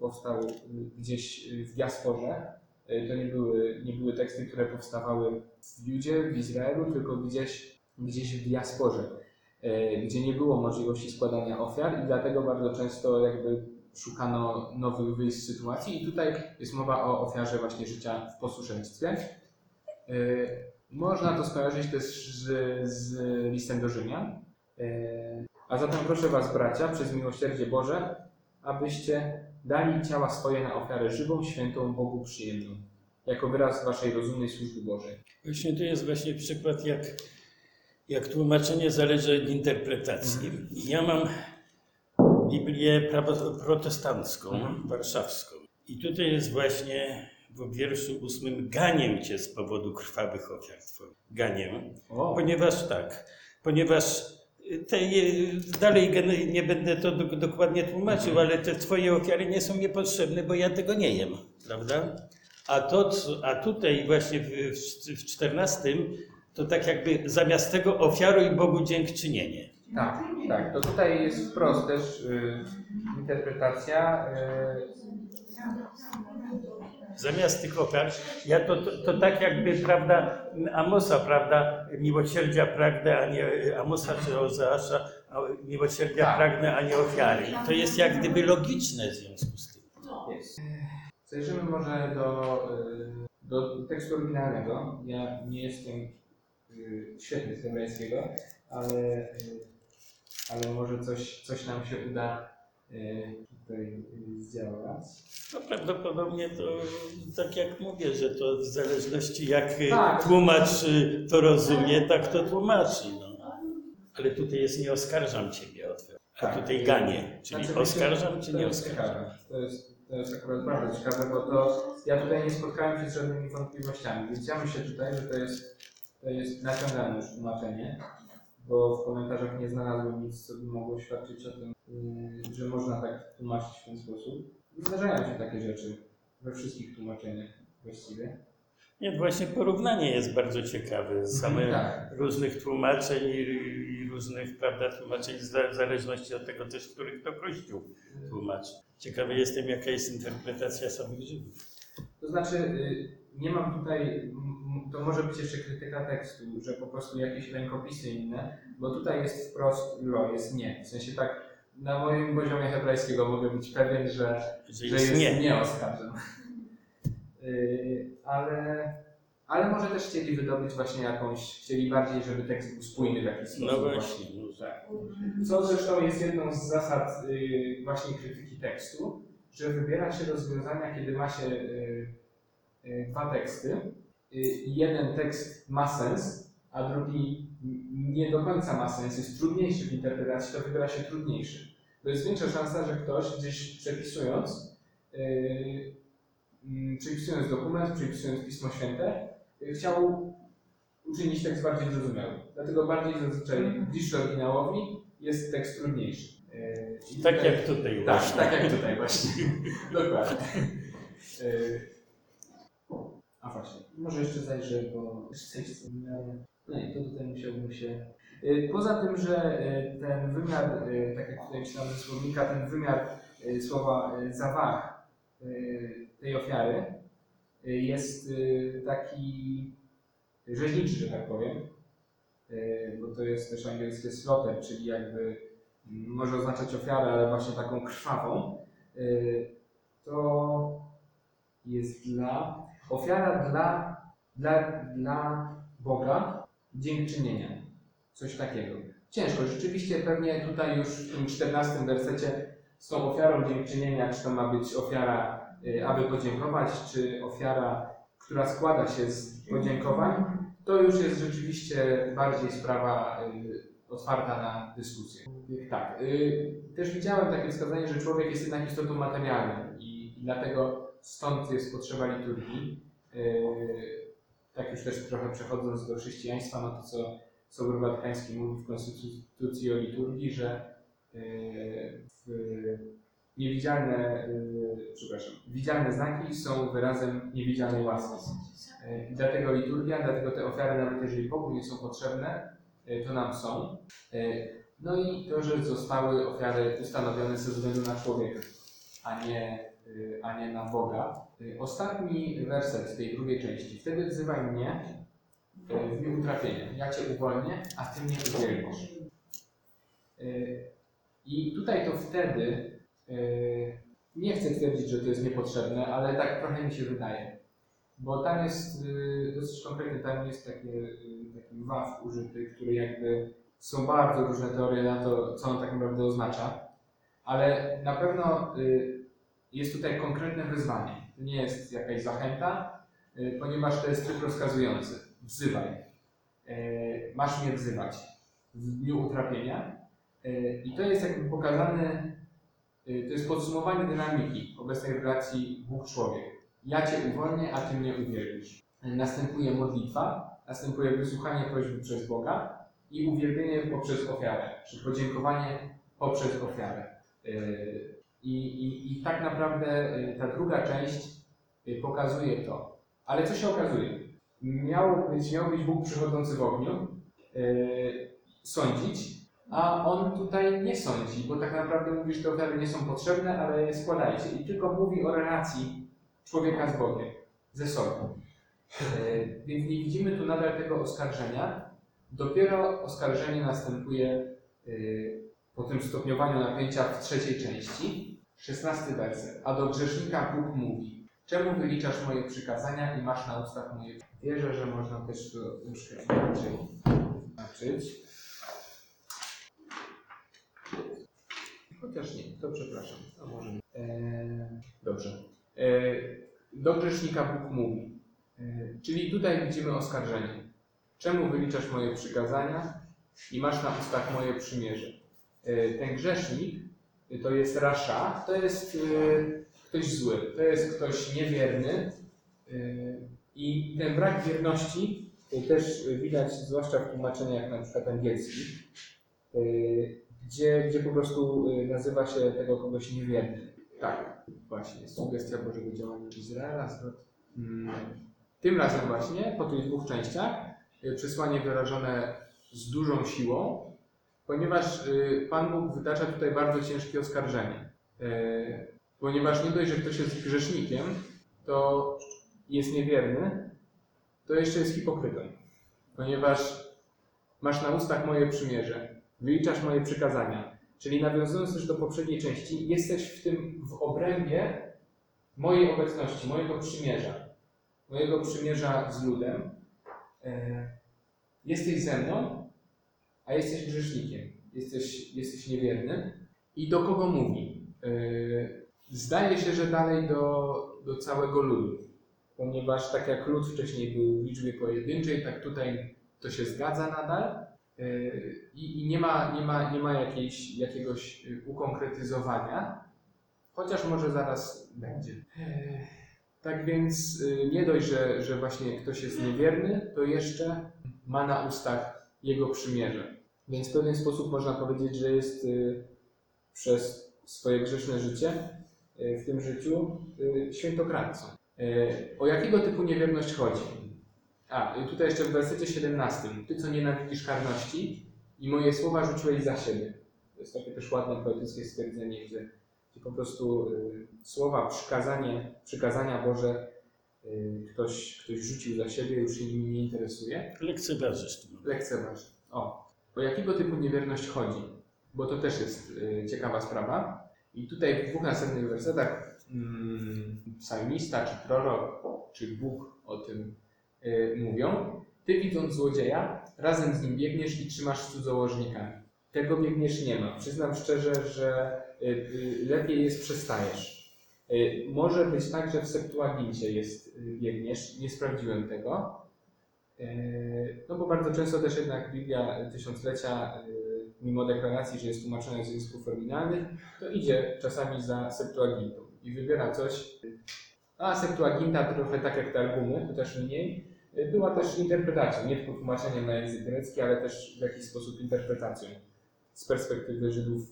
powstał gdzieś w diasporze. Y, To nie były, nie były teksty, które powstawały w Judzie, w Izraelu, tylko gdzieś, gdzieś w diasporze, y, gdzie nie było możliwości składania ofiar i dlatego bardzo często jakby szukano nowych wyjść z sytuacji i tutaj jest mowa o ofiarze właśnie życia w posłuszeństwie. Y, Można to skojarzyć też z, z listem do Rzymian. A zatem proszę Was, bracia, przez miłosierdzie Boże, abyście dali ciała swoje na ofiarę żywą, świętą, Bogu przyjemną, jako wyraz Waszej rozumnej służby Bożej. Właśnie to jest właśnie przykład, jak, jak tłumaczenie zależy od interpretacji. Ja mam Biblię protestancką, Mhm. warszawską. I tutaj jest właśnie w wierszu ósmym ganiem cię z powodu krwawych ofiar twoich. Ganiem. O, Ponieważ tak, ponieważ dalej nie będę to do, dokładnie tłumaczył, ale te twoje ofiary nie są mi potrzebne, bo ja tego nie jem, prawda? A, to, a tutaj właśnie w, w, w 14 to tak jakby zamiast tego ofiaruj Bogu dziękczynienie. tak, tak. To tutaj jest wprost też y, interpretacja. Y, Zamiast tych ofiar, ja to, to, to tak jakby, prawda, Amosa, prawda, miłosierdzia pragnę, a nie Amosa czy Ozeasza, miłosierdzia Tak. pragnę, a nie ofiary. To jest jak gdyby logiczne w związku z tym. Jest. Zajrzymy może do, y, do tekstu oryginalnego. Ja nie jestem y, świetny z hebrajskiego, ale, y, ale może coś, coś nam się uda tutaj y, zdziałać. No prawdopodobnie to tak jak mówię, że to w zależności jak y, Tak. tłumacz y, to rozumie, tak to tłumaczy. No. Ale tutaj jest nie oskarżam Ciebie o to, a Tak. tutaj ganię. Czyli Znaczy, oskarżam czy nie oskarżam? To jest, to jest akurat bardzo ciekawe, bo to ja tutaj nie spotkałem się z żadnymi wątpliwościami, więc ja myślę tutaj, że to jest, to jest naciągane już tłumaczenie, bo w komentarzach nie znalazłem nic, co by mogło świadczyć o tym, że można tak tłumaczyć w ten sposób. Zdarzają się takie rzeczy we wszystkich tłumaczeniach właściwie. Nie, właśnie porównanie jest bardzo ciekawe. Same Tak. różnych tłumaczeń i, różnych prawda, tłumaczeń w za- w zależności od tego też, których to Kościół tłumaczy. Ciekawy jestem, jaka jest interpretacja samych Żydów. To znaczy, y, nie mam tutaj, to może być jeszcze krytyka tekstu, że po prostu jakieś rękopisy inne, bo tutaj jest wprost lo, jest nie. W sensie tak, na moim poziomie hebrajskiego mogę być pewien, że, Że jest nie. nie oskarżam. [laughs] Y, ale, ale może też chcieli wydobyć właśnie jakąś, chcieli bardziej, żeby tekst był spójny w jakiś sposób. No właśnie. No. Tak. Co zresztą jest jedną z zasad y, właśnie krytyki tekstu, że wybiera się rozwiązania, kiedy ma się y, y, dwa teksty i jeden tekst ma sens, a drugi nie do końca ma sens, jest trudniejszy w interpretacji, to wybiera się trudniejszy. To jest większa szansa, że ktoś gdzieś przepisując, y, mm, przepisując dokument, przepisując Pismo Święte, y, chciał uczynić tekst bardziej zrozumiały. Dlatego bardziej zazwyczaj bliższy oryginałowi jest tekst trudniejszy. Yy, Tak tutaj- jak tutaj tak, właśnie. tak jak tutaj właśnie. [laughs] Dokładnie. A właśnie, może jeszcze zajrzę, bo coś co. No i to tutaj musiałbym się... Yy, Poza tym, że yy, ten wymiar, yy, tak jak tutaj czytamy ze słownika, ten wymiar słowa zawach tej ofiary jest taki rzeźniczy, że tak powiem, bo to jest też angielskie slaughter, czyli jakby może oznaczać ofiarę, ale właśnie taką krwawą, to jest dla, ofiara dla, dla, dla Boga dziękczynienia. Coś takiego. Ciężko, rzeczywiście pewnie tutaj już w tym 14 wersecie z tą ofiarą dziękczynienia, czy to ma być ofiara, yy, aby podziękować, czy ofiara, która składa się z podziękowań, to już jest rzeczywiście bardziej sprawa y, otwarta na dyskusję. Tak. Y, też widziałem takie wskazanie, że człowiek jest jednak istotą materialną i dlatego stąd jest potrzeba liturgii. Y, tak już też trochę przechodząc do chrześcijaństwa, no to co Sobór Watykański mówi w Konstytucji o liturgii, że y, w, niewidzialne, y, przepraszam, widzialne znaki są wyrazem niewidzialnej łaski. Dlatego liturgia, dlatego te ofiary, nawet jeżeli Bogu nie są potrzebne, to nam są. No i to, że zostały ofiary ustanowione ze względu na człowieka, a nie, a nie na Boga. E, Ostatni werset tej drugiej części. Wtedy wzywaj mnie e, w dniu utrapienia. Ja Cię uwolnię, a Ty mnie uwielbisz. I tutaj to wtedy, nie chcę twierdzić, że to jest niepotrzebne, ale tak trochę mi się wydaje. Bo tam jest y, dosyć konkretnie, tam jest takie, y, taki waw użyty, który jakby są bardzo różne teorie na to, co on tak naprawdę oznacza, ale na pewno y, jest tutaj konkretne wyzwanie. To nie jest jakaś zachęta, y, ponieważ to jest tryb rozkazujący. Wzywaj. Y, masz mnie wzywać w dniu utrapienia. Y, I to jest jakby pokazane, y, to jest podsumowanie dynamiki obecnej relacji Bóg-człowiek. Ja Cię uwolnię, a Ty mnie uwielbisz. Następuje modlitwa, następuje wysłuchanie prośby przez Boga i uwielbienie poprzez ofiarę, czy podziękowanie poprzez ofiarę. I, i, I tak naprawdę yy, ta druga część yy, pokazuje to. Ale co się okazuje? Miał być, miał być Bóg przychodzący w ogniu, yy, sądzić, a on tutaj nie sądzi, bo tak naprawdę mówi, że te ofiary nie są potrzebne, ale je składajcie. I tylko mówi o relacji człowieka z Bogiem, ze sobą. E, Więc nie widzimy tu nadal tego oskarżenia. Dopiero oskarżenie następuje po tym stopniowaniu napięcia w trzeciej części. Szesnasty werset. A do grzesznika Bóg mówi: Czemu wyliczasz moje przykazania i masz na ustach moje. Wierzę, że można też to troszkę inaczej znaczyć. Chociaż nie, to przepraszam. A może nie. E, dobrze. E, do grzesznika Bóg mówi. E, czyli tutaj widzimy oskarżenie. Czemu wyliczasz moje przykazania i masz na ustach moje przymierze? E, ten grzesznik e, to jest rasza, to jest e, ktoś zły, to jest ktoś niewierny. e, I ten brak wierności też widać zwłaszcza w tłumaczeniach na przykład angielskich, gdzie, gdzie po prostu nazywa się tego kogoś niewiernym. Tak, właśnie, sugestia Bożego działania Izraela, zwrot. Mm, Tym razem właśnie, po tych dwóch częściach, y, przesłanie wyrażone z dużą siłą, ponieważ y, Pan Bóg wytacza tutaj bardzo ciężkie oskarżenie. Y, Ponieważ nie dość, że ktoś jest grzesznikiem, to jest niewierny, to jeszcze jest hipokrytą. Ponieważ masz na ustach moje przymierze, wyliczasz moje przykazania. Czyli nawiązując też do poprzedniej części, jesteś w tym w obrębie mojej obecności, mojego przymierza, mojego przymierza z ludem. E, jesteś ze mną, a jesteś grzesznikiem, jesteś, jesteś niewierny. I do kogo mówi? E, zdaje się, że dalej do, do całego ludu, ponieważ tak jak lud wcześniej był w liczbie pojedynczej, tak tutaj to się zgadza nadal. Yy, I, nie ma, nie ma, nie ma jakiejś, jakiegoś yy, ukonkretyzowania, chociaż może zaraz będzie. Tak więc nie dość, że, że właśnie ktoś jest niewierny, to jeszcze ma na ustach jego przymierze. Więc w pewien sposób można powiedzieć, że jest yy, przez swoje grzeszne życie yy, w tym życiu yy, świętokradcą. O jakiego typu niewierność chodzi? A, i tutaj jeszcze w wersecie 17. Ty, co nienawidzisz karności i moje słowa rzuciłeś za siebie. To jest takie też ładne poetyckie stwierdzenie, gdzie, gdzie po prostu y, słowa, przykazanie, przykazania Boże y, ktoś, ktoś rzucił za siebie, już się nimi nie interesuje. Lekceważysz to. Lekceważ. O, o jakiego typu niewierność chodzi? Bo to też jest y, ciekawa sprawa. I tutaj w dwóch następnych wersetach mm, psalmista, czy prorok, czy Bóg o tym y, mówią. Ty widząc złodzieja, razem z nim biegniesz i trzymasz z cudzołożnikami. Tego biegniesz nie ma. Przyznam szczerze, że y, y, lepiej jest przestajesz. Y, może być tak, że w Septuagincie jest y, biegniesz. Nie sprawdziłem tego. Y, No bo bardzo często też jednak Biblia Tysiąclecia, y, mimo deklaracji, że jest tłumaczona z języków oryginalnych, to idzie czasami za Septuagintą i wybiera coś. A Septuaginta trochę tak jak Targumy, chociaż mniej, y, była też interpretacją, nie tylko tłumaczeniem na język grecki, ale też w jakiś sposób interpretacją z perspektywy Żydów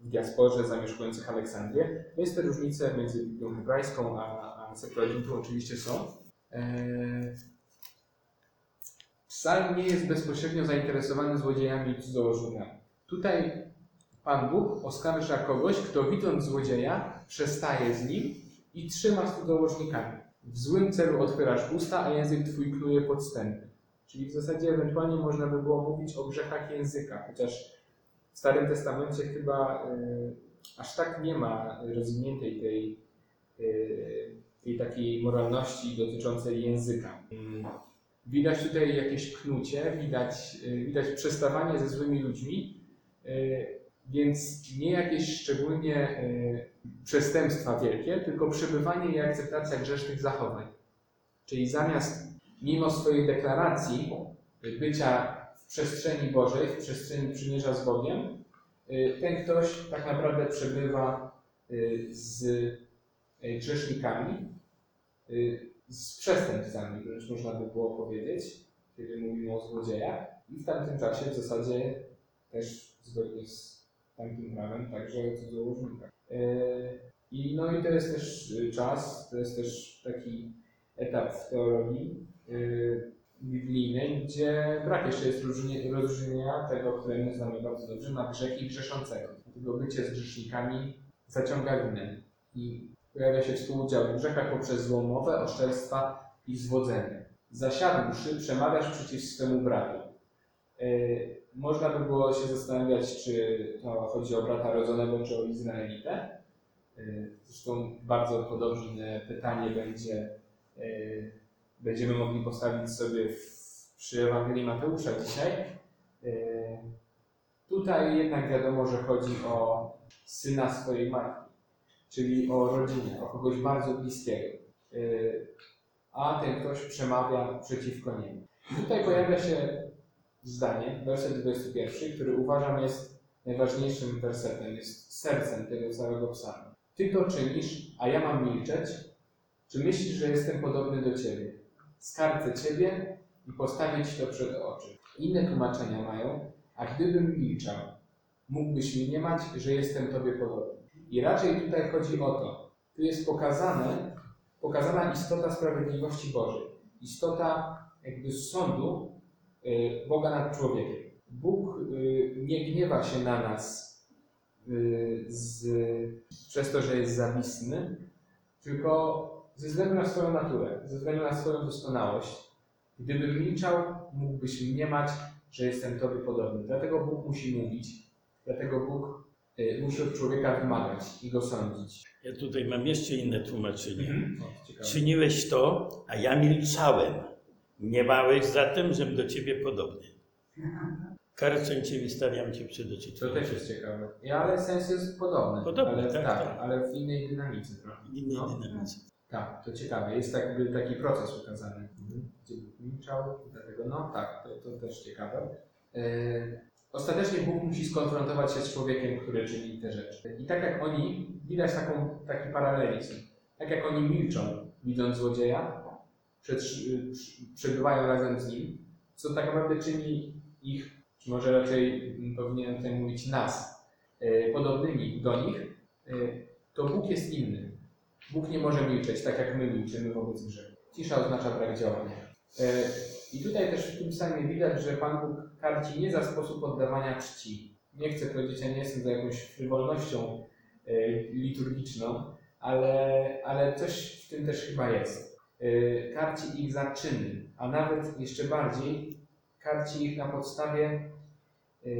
w diasporze zamieszkujących Aleksandrię. Więc te różnice między Biblią hebrajską a, a Septuagintą oczywiście są. Psalm nie jest bezpośrednio zainteresowany złodziejami i. Tutaj Pan Bóg oskarża kogoś, kto widząc złodzieja, przestaje z nim i trzyma z. W złym celu otwierasz usta, a język twój knuje podstępy. Czyli w zasadzie ewentualnie można by było mówić o grzechach języka, chociaż w Starym Testamencie chyba y, aż tak nie ma rozwiniętej tej, y, tej takiej moralności dotyczącej języka. Widać tutaj jakieś knucie, widać, y, widać przestawanie ze złymi ludźmi, y, więc nie jakieś szczególnie y, przestępstwa wielkie, tylko przebywanie i akceptacja grzesznych zachowań. Czyli zamiast mimo swojej deklaracji bycia w przestrzeni Bożej, w przestrzeni przymierza z Bogiem, ten ktoś tak naprawdę przebywa z grzesznikami, z przestępcami, wręcz można by było powiedzieć, kiedy mówimy o złodziejach. I w tamtym czasie w zasadzie też zgodnie z tamtym prawem, także cudzołożnikach. Yy, I no i to jest też y, czas, to jest też taki etap w teologii yy, biblijnej, gdzie brak jeszcze jest różnie- rozróżnienia tego, które my znamy bardzo dobrze, na grzech i grzeszącego. Dlatego bycie z grzesznikami zaciąga winę. I pojawia się współudział w grzechach poprzez złą mowę, oszczerstwa i zwodzenie. Zasiadłszy, przemawiasz przeciw swemu bratu. Yy, Można by było się zastanawiać, czy to chodzi o brata rodzonego, czy o Izraelitę. Yy, Zresztą bardzo podobne pytanie będzie, yy, będziemy mogli postawić sobie w, przy Ewangelii Mateusza dzisiaj. Tutaj jednak wiadomo, że chodzi o syna swojej matki, czyli o rodzinę, o kogoś bardzo bliskiego. Yy, A ten ktoś przemawia przeciwko niemu. Tutaj pojawia się zdanie, werset 21, który uważam jest najważniejszym wersetem, jest sercem tego całego psalmu. Ty to czynisz, a ja mam milczeć? Czy myślisz, że jestem podobny do Ciebie? Skarcę Ciebie i postawię Ci to przed oczy. Inne tłumaczenia mają, a gdybym milczał, mógłbyś mniemać, że jestem Tobie podobny. I raczej tutaj chodzi o to, tu jest pokazane, pokazana istota sprawiedliwości Bożej. Istota jakby sądu y, Boga nad człowiekiem. Bóg y, nie gniewa się na nas y, z, przez to, że jest zawisny, tylko ze względu na swoją naturę, ze względu na swoją doskonałość. Gdybym milczał, mógłbyś mniemać, że jestem Tobie podobny. Dlatego Bóg musi mówić, dlatego Bóg musi od człowieka wymagać i go sądzić. Ja tutaj mam jeszcze inne tłumaczenie. O, ciekawe. Czyniłeś to, a ja milczałem. Mniemałeś zatem, żem do ciebie podobny. Karcę cię i stawiam cię przed oczy To też jest ciekawe. Ja, ale sens jest podobny. Podobny, ale, tak, tak. ale w innej dynamice trochę. W innej No. dynamice. Tak, to ciekawe. Jest jakby taki proces ukazany, gdzie Bóg milczał, dlatego no tak, to, to też ciekawe. Yy, ostatecznie Bóg musi skonfrontować się z człowiekiem, który czyni te rzeczy. I tak jak oni, widać taką, taki paralelizm. Tak jak oni milczą, widząc złodzieja, przed, przebywają razem z nim, co tak naprawdę czyni ich, czy może raczej mm, powinienem tutaj mówić nas, yy, podobnymi do nich, yy, to Bóg jest inny. Bóg nie może milczeć, tak jak my milczymy wobec grzechu. Cisza oznacza brak działania. I tutaj też w tym psalmie widać, że Pan Bóg karci nie za sposób oddawania czci. Nie chcę powiedzieć, ja nie jestem za jakąś frywolnością e, liturgiczną, ale, ale coś w tym też chyba jest. E, Karci ich za czyny, a nawet jeszcze bardziej karci ich na podstawie e,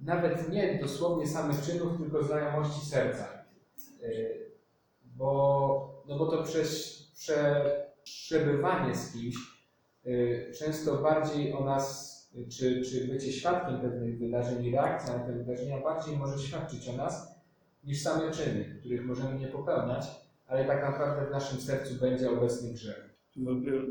nawet nie dosłownie samych czynów, tylko znajomości serca. Bo, no bo to przez prze, przebywanie z kimś często bardziej o nas, y, czy, czy bycie świadkiem pewnych wydarzeń i reakcja na te wydarzenia bardziej może świadczyć o nas niż same czyny, których możemy nie popełniać, ale tak naprawdę w naszym sercu będzie obecny grzech.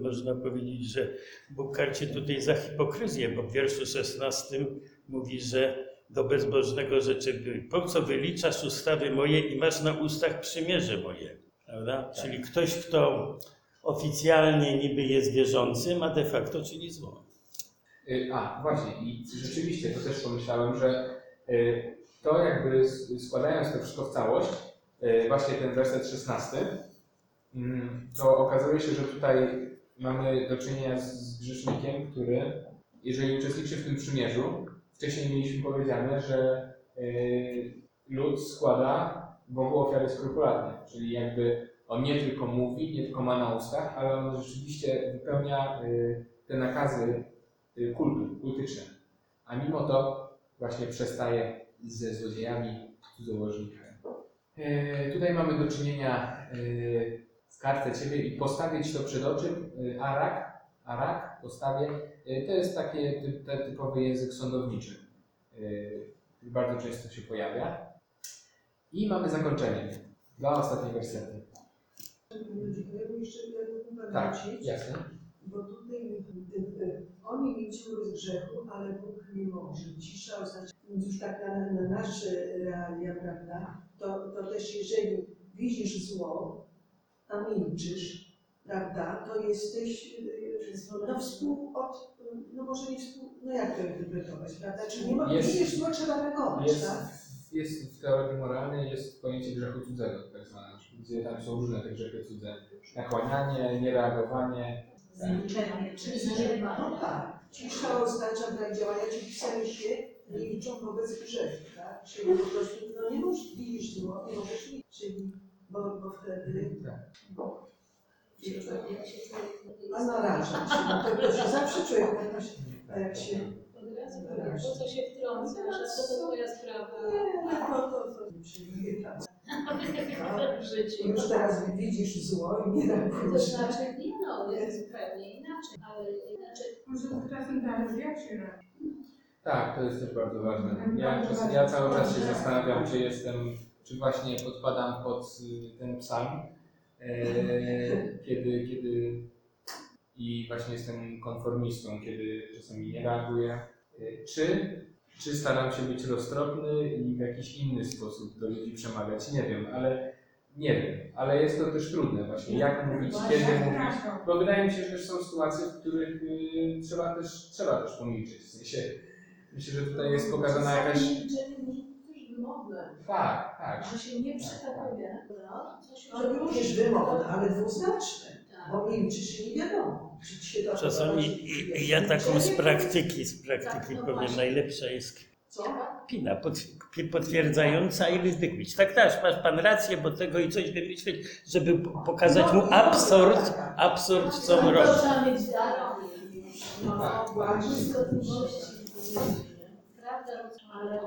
Można powiedzieć, że Bóg karci tutaj za hipokryzję, bo w wierszu 16 mówi, że do bezbożnego rzeczy po co wyliczasz ustawy moje i masz na ustach przymierze moje. Prawda? Czyli ktoś, kto oficjalnie niby jest wierzącym, a de facto czyni zło. Y, A, właśnie, i rzeczywiście to też pomyślałem, że y, to jakby składając to wszystko w całość, y, właśnie ten werset 16, mm, to okazuje się, że tutaj mamy do czynienia z grzesznikiem, który, jeżeli uczestniczy w tym przymierzu, wcześniej mieliśmy powiedziane, że lud składa Bogu ofiary skrupulatne, czyli jakby on nie tylko mówi, nie tylko ma na ustach, ale on rzeczywiście wypełnia y, te nakazy y, kultu, kultyczne. A mimo to właśnie przestaje ze złodziejami, cudzołożnikami. E, tutaj mamy do czynienia z kartę Ciebie i postawić to przed oczy. Arak, arak, postawię. To jest taki ty, ty, typowy język sądowniczy, bardzo często się pojawia. I mamy zakończenie. Dwa ostatnie wersety. Bym jeszcze Tak, wrócić, jasne. bo tutaj y, y, oni milczą bez grzechu, ale Bóg nie może. Cisza oznacza, więc już tak na, na nasze realia, prawda, to, to też jeżeli widzisz zło, a milczysz, prawda, to jesteś y, no współ od, no może nie współ, no jak to interpretować, prawda, czy nie ma, Jest- widzisz zło, trzeba reagować, Jest, tak? jest w teorii moralnej jest pojęcie grzechu cudzego, tak zwane, gdzie tam są różne te grzechy cudze. Nakłanianie, niereagowanie. Milczenie, czyli No zażywanie. tak, cisza oznacza brak działania, czyli się nie liczą wobec grzechu, tak? Czyli po prostu, no nie możesz, widzisz zło, nie możesz liczyć, czyli, bo, bo wtedy, Tak. bo, a narażam się, no to, to się zawsze człowiek jakoś, a jak się, Od razu po co się wtrącasz, a co to twoja sprawa nie, to, to, to, nie przyjmuje tam. w życiu. Już teraz widzisz zło i nie To reagujesz. znaczy, nie no, jest zupełnie inaczej, ale inaczej. Może to czasem zależy jak się robi. Tak, to jest też bardzo ważne. Mhm, Ja, bardzo czas, ważne. ja cały czas się zastanawiam, czy jestem, czy właśnie podpadam pod y, ten psalm, e, [laughs] kiedy, kiedy i właśnie jestem konformistą, kiedy czasami nie reaguję, e, czy, czy staram się być roztropny i w jakiś inny sposób do ludzi przemawiać, nie wiem, ale nie wiem, ale jest to też trudne właśnie, jak mówić, kiedy mówić, bo wydaje mi się, że też są sytuacje, w których y, trzeba, też, trzeba też pomilczeć. W sensie, myślę, że tutaj jest pokazana jakaś. Może Tak, tak. że się nie przekazuje, prawda? Coś To również wymowne, ale dwuznaczne. Tak. Bo milczysz i nie wiadomo, czy ci się to Czasami ja taką z praktyki, z Tak, praktyki no powiem, właśnie. najlepsza jest Co? Pina pot, potwierdzająca i wyzdygmić. Tak, tak, masz pan rację, bo tego i coś wymyślić, żeby po- pokazać mu absurd, absurd, co on To robi. trzeba mieć dar, no, Tak. błyskotliwości, prawda? Ale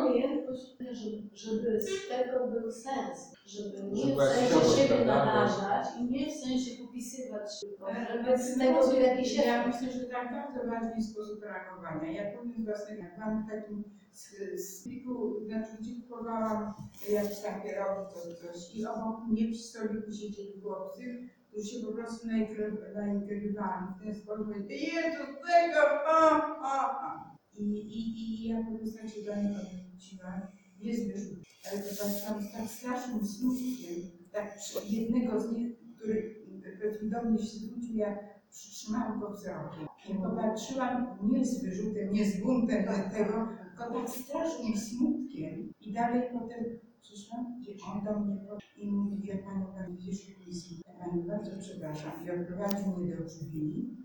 umiejętność, żeby, żeby z tego był sens, żeby nie w sensie siebie narażać i nie w sensie popisywać, tylko żeby z tego był jakiś Ja myślę, że tak bardzo ważny jest sposób reagowania. Ja powiem z własnego, mam takim z, z pliku, znaczy kupowałam jakiś tam kierowcę czy coś i obok mnie przy stoliku siedzieli chłopcy, którzy się po prostu naigrywali w ten sposób, Jezu, tego, o, o, o. I, i, I ja po prostu tak się do nich odwróciłam, jest wyrzut. Ale to tak tam strasznym smutkiem, tak jednego z nich, który powiedzmy do mnie się zwrócił, ja przytrzymałam go wzrokiem. I popatrzyłam nie z wyrzutem, nie z buntem tego, tylko tak strasznym smutkiem. I dalej potem przyszłam i on do mnie i mówi, ja panu pani wiesz, pani bardzo przepraszam. I odprowadził mnie do drzwi,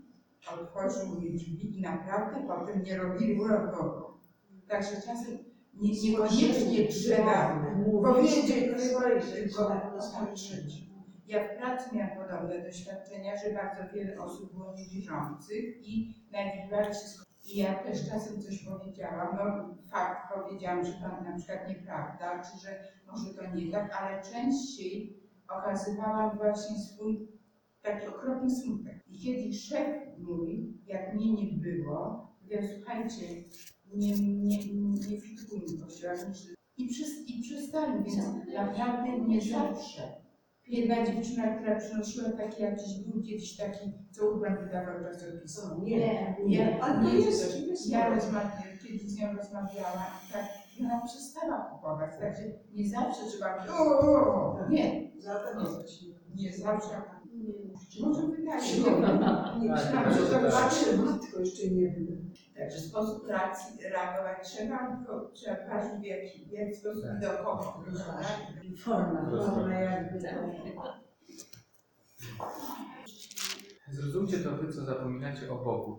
otworzył mi drzwi i naprawdę potem nie robili urokowo. Także czasem nie, niekoniecznie trzeba powiedzieć, tylko oskarżyć. Ja w pracy miałam podobne doświadczenia, że bardzo wiele osób było niewierzących i nadziewali się i ja też czasem coś powiedziałam, no fakt powiedziałam, że to na przykład nieprawda, czy że może to nie tak, ale częściej okazywałam właśnie swój taki okropny smutek. I kiedy szef mówi, jak mnie nie było, ja słuchajcie, nie, nie, nie fitkujmy kościoła, i, przys- i przestali, więc naprawdę nie zawsze. Jedna dziewczyna, która przynosiła taki jakiś, był kiedyś taki, co Urban wydawał czasopis. Nie, Nie. nie. Ale Nie, jest, jest Ja rozmawiałam, kiedyś z nią rozmawiałam i tak, i ona przestała kupować, także nie zawsze trzeba, o, o, o. nie, Zaatakować. nie zawsze. Nie. Może wydaje [laughs] Nie, się, nie Tak, myślałam, że to tak. zawsze matko jeszcze nie było. Także sposób reakcji reagować trzeba, tylko trzeba patrzeć w jaki, w jaki sposób Tak. i do kogo. tak? Forma, forma jakby to. Zrozumcie to wy, co zapominacie o Bogu,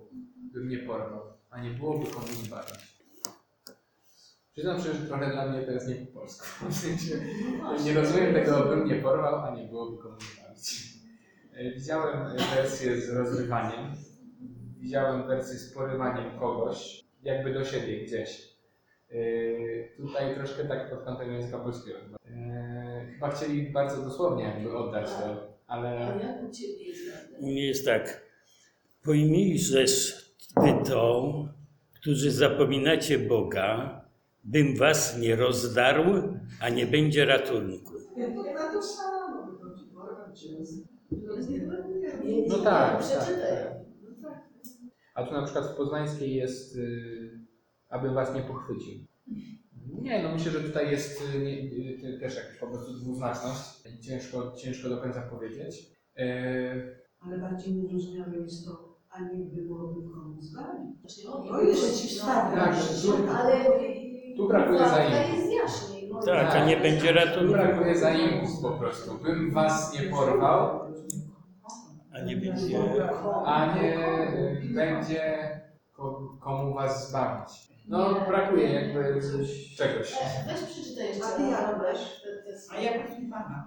by mnie porwał, a nie byłoby komu zbawić. Przyznam szczerze, że trochę dla mnie to jest nie po polsku. [laughs] W sensie, nie rozumiem tego, by mnie porwał, a nie byłoby komu zbawić. E, Widziałem e, wersję z rozrywaniem. Widziałem wersję z porywaniem kogoś, jakby do siebie gdzieś. E, Tutaj troszkę tak pod kątem języka polskiego. Chyba chcieli bardzo dosłownie jakby oddać to, ale... U mnie jest tak. Pojmijżesz wy to, którzy zapominacie Boga, bym was nie rozdarł, a nie będzie ratunku. Na to cię. No tak, Przeczytaj. tak, tak. A tu na przykład w poznańskiej jest, y, aby was nie pochwycił. Nie, no myślę, że tutaj jest y, nie, y, też jakaś po prostu dwuznaczność. Ciężko, ciężko do końca powiedzieć. Y, Ale bardziej niezrozumiałe jest to, a nie byłoby komu zbawić. To jeszcze ci wstawia. Tak, tu- Ale Tu brakuje jest jaśniej. no. Tak, a nie będzie Tu ratunku, brakuje zaimków po prostu. Bym was nie porwał, a nie będzie. a nie będzie ko- komu was zbawić. No brakuje jakby czegoś. Weź przeczytaj jeszcze A ty te- te A ja pana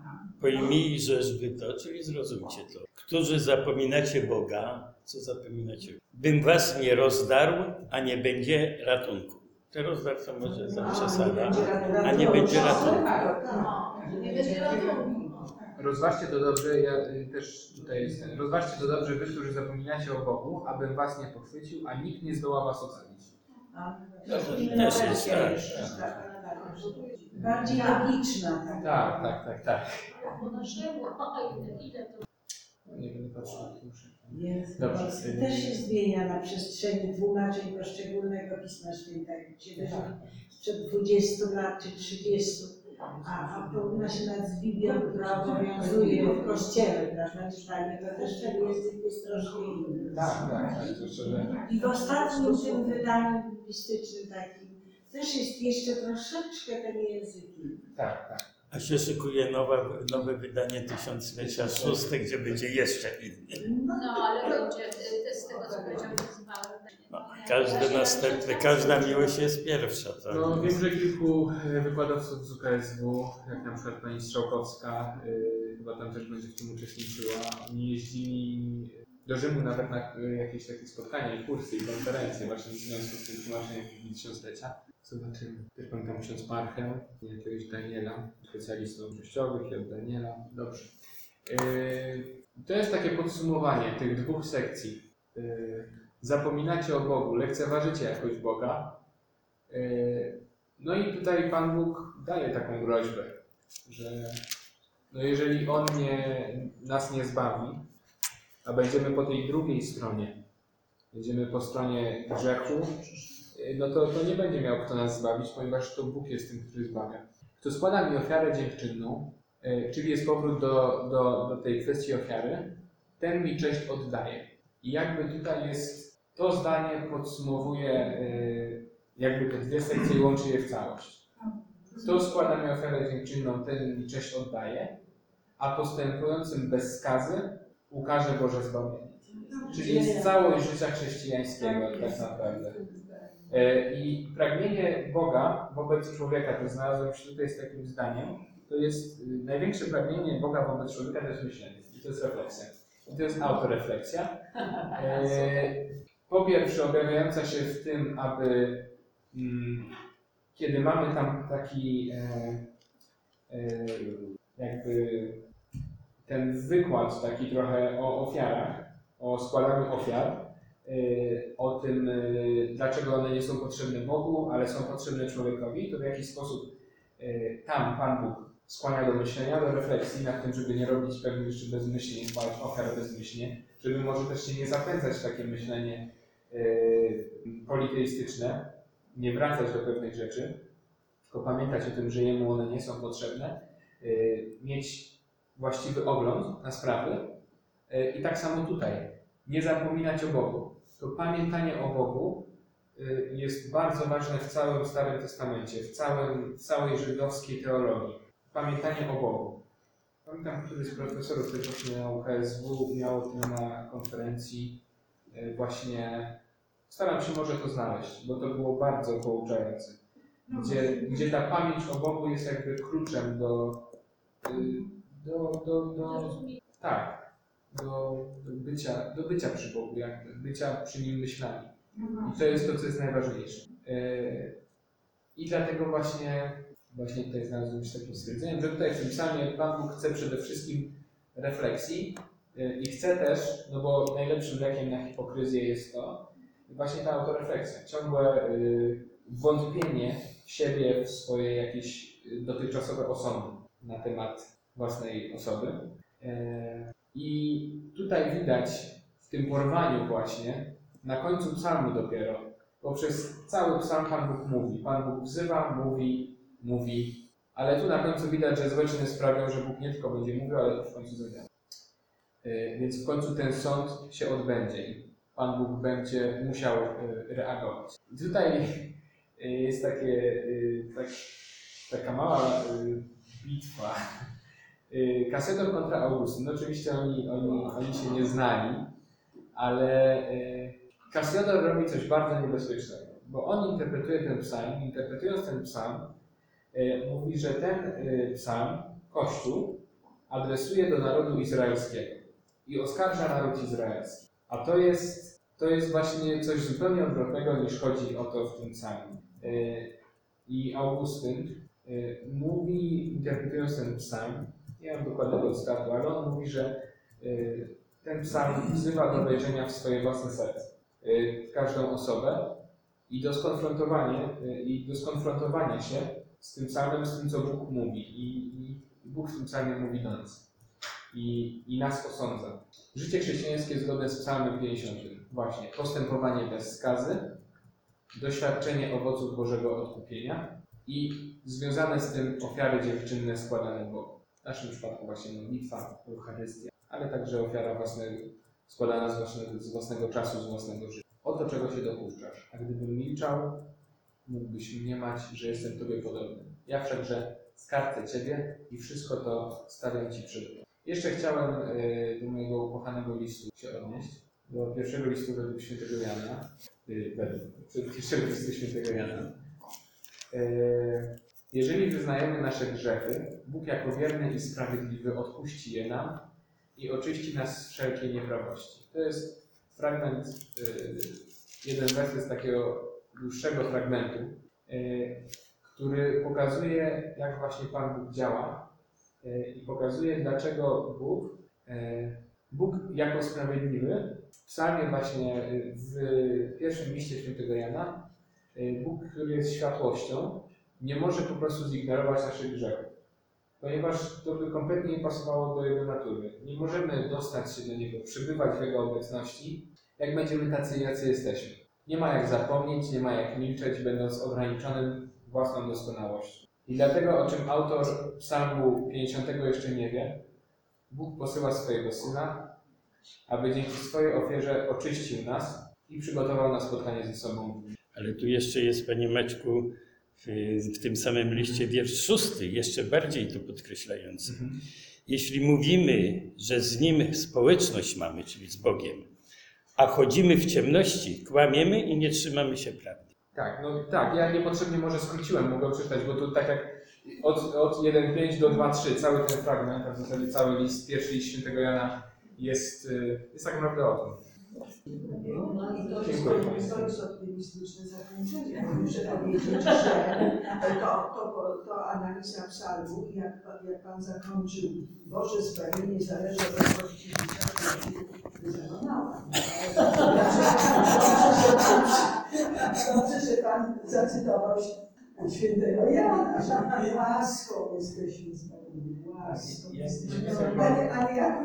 wy to, czyli zrozumcie to. Którzy zapominacie Boga, co zapominacie? Bym was nie rozdarł, a nie będzie ratunku. Te rozdarł to może za przesada. A nie będzie ratunku. No, nie będzie ratunku. Rozważcie to dobrze, ja y, też tutaj jestem. Rozważcie to dobrze, wy, którzy zapominacie o Bogu, abym was nie pochwycił, a nikt nie zdoła was ocalić. No to też jest, tak. Bardziej logiczna. tak. Tak, tak, tak, tak. Po naszemu, a ile, ile to No, Nie będę patrzył na klucze. Jest. Dobrze. Też się zmienia na przestrzeni tłumaczeń poszczególnego Pisma Świętego. Gdzie wychodzi sprzed 20 lat czy 30, a, a powinna się Biblią, która obowiązuje w Kościele, prawda? Czytanie to też język jest troszkę inny. Tak, tak, tak. I w ostatnim tym wydaniu biblistycznym takim też jest jeszcze troszeczkę ten język inny. Tak, tak. A się szykuje nowe, nowe wydanie tysiąclecia szóste, gdzie będzie jeszcze inny. No, ale będzie, y, z tego co powiedział. No, każdy następny, każda miłość jest pierwsza. To No, wiem, że kilku e, wykładowców z UKSW, jak na przykład pani Strzałkowska, y, chyba tam też będzie w tym uczestniczyła, oni jeździli do Rzymu nawet na y, jakieś takie spotkania i kursy i konferencje właśnie w związku z tym tłumaczeniem Tysiąclecia. Zobaczymy. Też pamiętam ksiądz Marchę, jakiegoś Daniela, specjalistą życiowych, i od Daniela. Dobrze. Y, to jest takie podsumowanie tych dwóch sekcji. Y, zapominacie o Bogu, lekceważycie jakoś Boga, Yy, No i tutaj Pan Bóg daje taką groźbę, że no jeżeli On nie, nas nie zbawi, a będziemy po tej drugiej stronie, będziemy po stronie grzechu, yy, no to, to nie będzie miał kto nas zbawić, ponieważ to Bóg jest tym, który zbawia. Kto składa mi ofiarę dziękczynną, yy, czyli jest powrót do, do, do tej kwestii ofiary, ten mi cześć oddaje. I jakby tutaj jest, to zdanie podsumowuje yy, jakby te dwie sekcje i łączy je w całość. Kto składa mi ofiarę dziękczynną, ten mi cześć oddaje, a postępującym bez skazy ukaże Boże zbawienie. Czyli jest całość życia chrześcijańskiego tak naprawdę. E, I pragnienie Boga wobec człowieka, to znalazłem się tutaj z takim zdaniem, to jest y, największe pragnienie Boga wobec człowieka to jest myślenie i to jest refleksja. I to jest autorefleksja. E, Po pierwsze objawiająca się w tym, aby mm, kiedy mamy tam taki e, jakby ten wykład taki trochę o ofiarach, o składaniu ofiar, e, o tym, e, dlaczego one nie są potrzebne Bogu, ale są potrzebne człowiekowi, to w jaki sposób e, tam Pan Bóg skłania do myślenia, do refleksji nad tym, żeby nie robić pewnych rzeczy bezmyślnie, składać ofiar bezmyślnie, żeby może też się nie zapędzać takie myślenie politeistyczne, nie wracać do pewnych rzeczy, tylko pamiętać o tym, że jemu one nie są potrzebne, y, mieć właściwy ogląd na sprawy y, i tak samo tutaj, nie zapominać o Bogu. To pamiętanie o Bogu y, jest bardzo ważne w całym Starym Testamencie, w, całym, w całej żydowskiej teologii. Pamiętanie o Bogu. Pamiętam, któryś z profesorów też właśnie na UKSW miał o tym na konferencji y, właśnie Staram się może to znaleźć, bo to było bardzo pouczające. No, Gdzie, gdzie ta pamięć o Bogu jest jakby kluczem do, y, do, do, do, tak, do, do, bycia, do bycia przy Bogu, jakby, bycia przy Nim myślami. I to jest to, co jest najważniejsze. Y, I dlatego właśnie, właśnie tutaj znalazłem się takim stwierdzeniem, że tutaj w tym psalmie Pan Bóg chce przede wszystkim refleksji y, i chce też, no bo najlepszym lekiem na hipokryzję jest to, właśnie ta autorefleksja, ciągłe y, wątpienie w siebie, w swoje jakieś dotychczasowe osądy na temat własnej osoby. E, I tutaj widać w tym porwaniu właśnie, na końcu psalmu dopiero, bo przez cały psalm Pan Bóg mówi. Pan Bóg wzywa, mówi, mówi, ale tu na końcu widać, że złe czyny sprawią, że Bóg nie tylko będzie mówił, ale w końcu zadziała. E, Więc w końcu ten sąd się odbędzie i Pan Bóg będzie musiał e, reagować. Tutaj jest takie, tak, taka mała bitwa. E, Kasydor kontra Augustyn. No oczywiście oni, oni, oni się nie znali, ale e, Kasydor robi coś bardzo niebezpiecznego, bo on interpretuje ten psalm, interpretując ten psalm, e, mówi, że ten psalm Kościół adresuje do narodu izraelskiego i oskarża naród izraelski. A to jest, to jest właśnie coś zupełnie odwrotnego niż chodzi o to w tym psalmie. I Augustyn mówi, interpretując ten psalm, nie mam dokładnego cytatu, ale on mówi, że e, ten psalm wzywa do wejrzenia w swoje własne serce, w każdą osobę i do skonfrontowania, y, i do skonfrontowania się z tym psalmem, z tym, co Bóg mówi. I, i Bóg w tym psalmie mówi do nas. I, I nas osądza. Życie chrześcijańskie zgodne z psalmem 50. Właśnie. Postępowanie bez skazy, doświadczenie owoców Bożego odkupienia i związane z tym ofiary dziewczynne składane Bogu. Naszym przypadku właśnie modlitwa, Eucharystia, ale także ofiara własnego, składana z własnego, z własnego czasu, z własnego życia. Oto czego się dopuszczasz. A gdybym milczał, mógłbyś mniemać, że jestem Tobie podobny. Ja wszakże skarcę Ciebie i wszystko to stawiam Ci przed oczami. Jeszcze chciałem e, do mojego ukochanego listu się odnieść. Do pierwszego listu według świętego Jana. y, Według [laughs] pierwszego listu świętego Jana. Jeżeli wyznajemy nasze grzechy, Bóg jako wierny i sprawiedliwy odpuści je nam i oczyści nas z wszelkiej nieprawości. To jest fragment, y, jeden werset z takiego dłuższego fragmentu, y, który pokazuje, jak właśnie Pan Bóg działa y, i pokazuje, dlaczego Bóg, Bóg jako sprawiedliwy, w psalmie właśnie w pierwszym liście świętego Jana, Bóg, który jest światłością, nie może po prostu zignorować naszych grzechów, ponieważ to by kompletnie nie pasowało do Jego natury. Nie możemy dostać się do Niego, przebywać w Jego obecności, jak będziemy tacy, jacy jesteśmy. Nie ma jak zapomnieć, nie ma jak milczeć, będąc ograniczonym własną doskonałością. I dlatego, o czym autor psalmu 50 jeszcze nie wie, Bóg posyła swojego Syna, aby dzięki swojej ofierze oczyścił nas i przygotował na spotkanie ze sobą. Ale tu jeszcze jest, Panie Maćku, w, tym samym liście wiersz szósty, jeszcze bardziej to podkreślający. Jeśli mówimy, że z Nim społeczność mamy, czyli z Bogiem, a chodzimy w ciemności, kłamiemy i nie trzymamy się prawdy. Tak, no tak, ja niepotrzebnie może skróciłem, mogłem przeczytać, bo tu tak jak od, od 1.5 do 2.3, cały ten fragment, a w zasadzie cały list, pierwszy list świętego Jana jest, y, jest tak naprawdę o tym. No i to jest, Dziękuję to jest optymistyczne zakończenie. [laughs] Muszę powiedzieć, że to, to, to analiza psalmu, jak, jak Pan zakończył, Boże zbawienie zależy od jakości życia, to zakonałam. Dobrze, że Pan zacytował świętego Jana, że łaską jesteśmy zbawieni, łaską Ja- jesteśmy ja- zbawieni. Ale, ale jak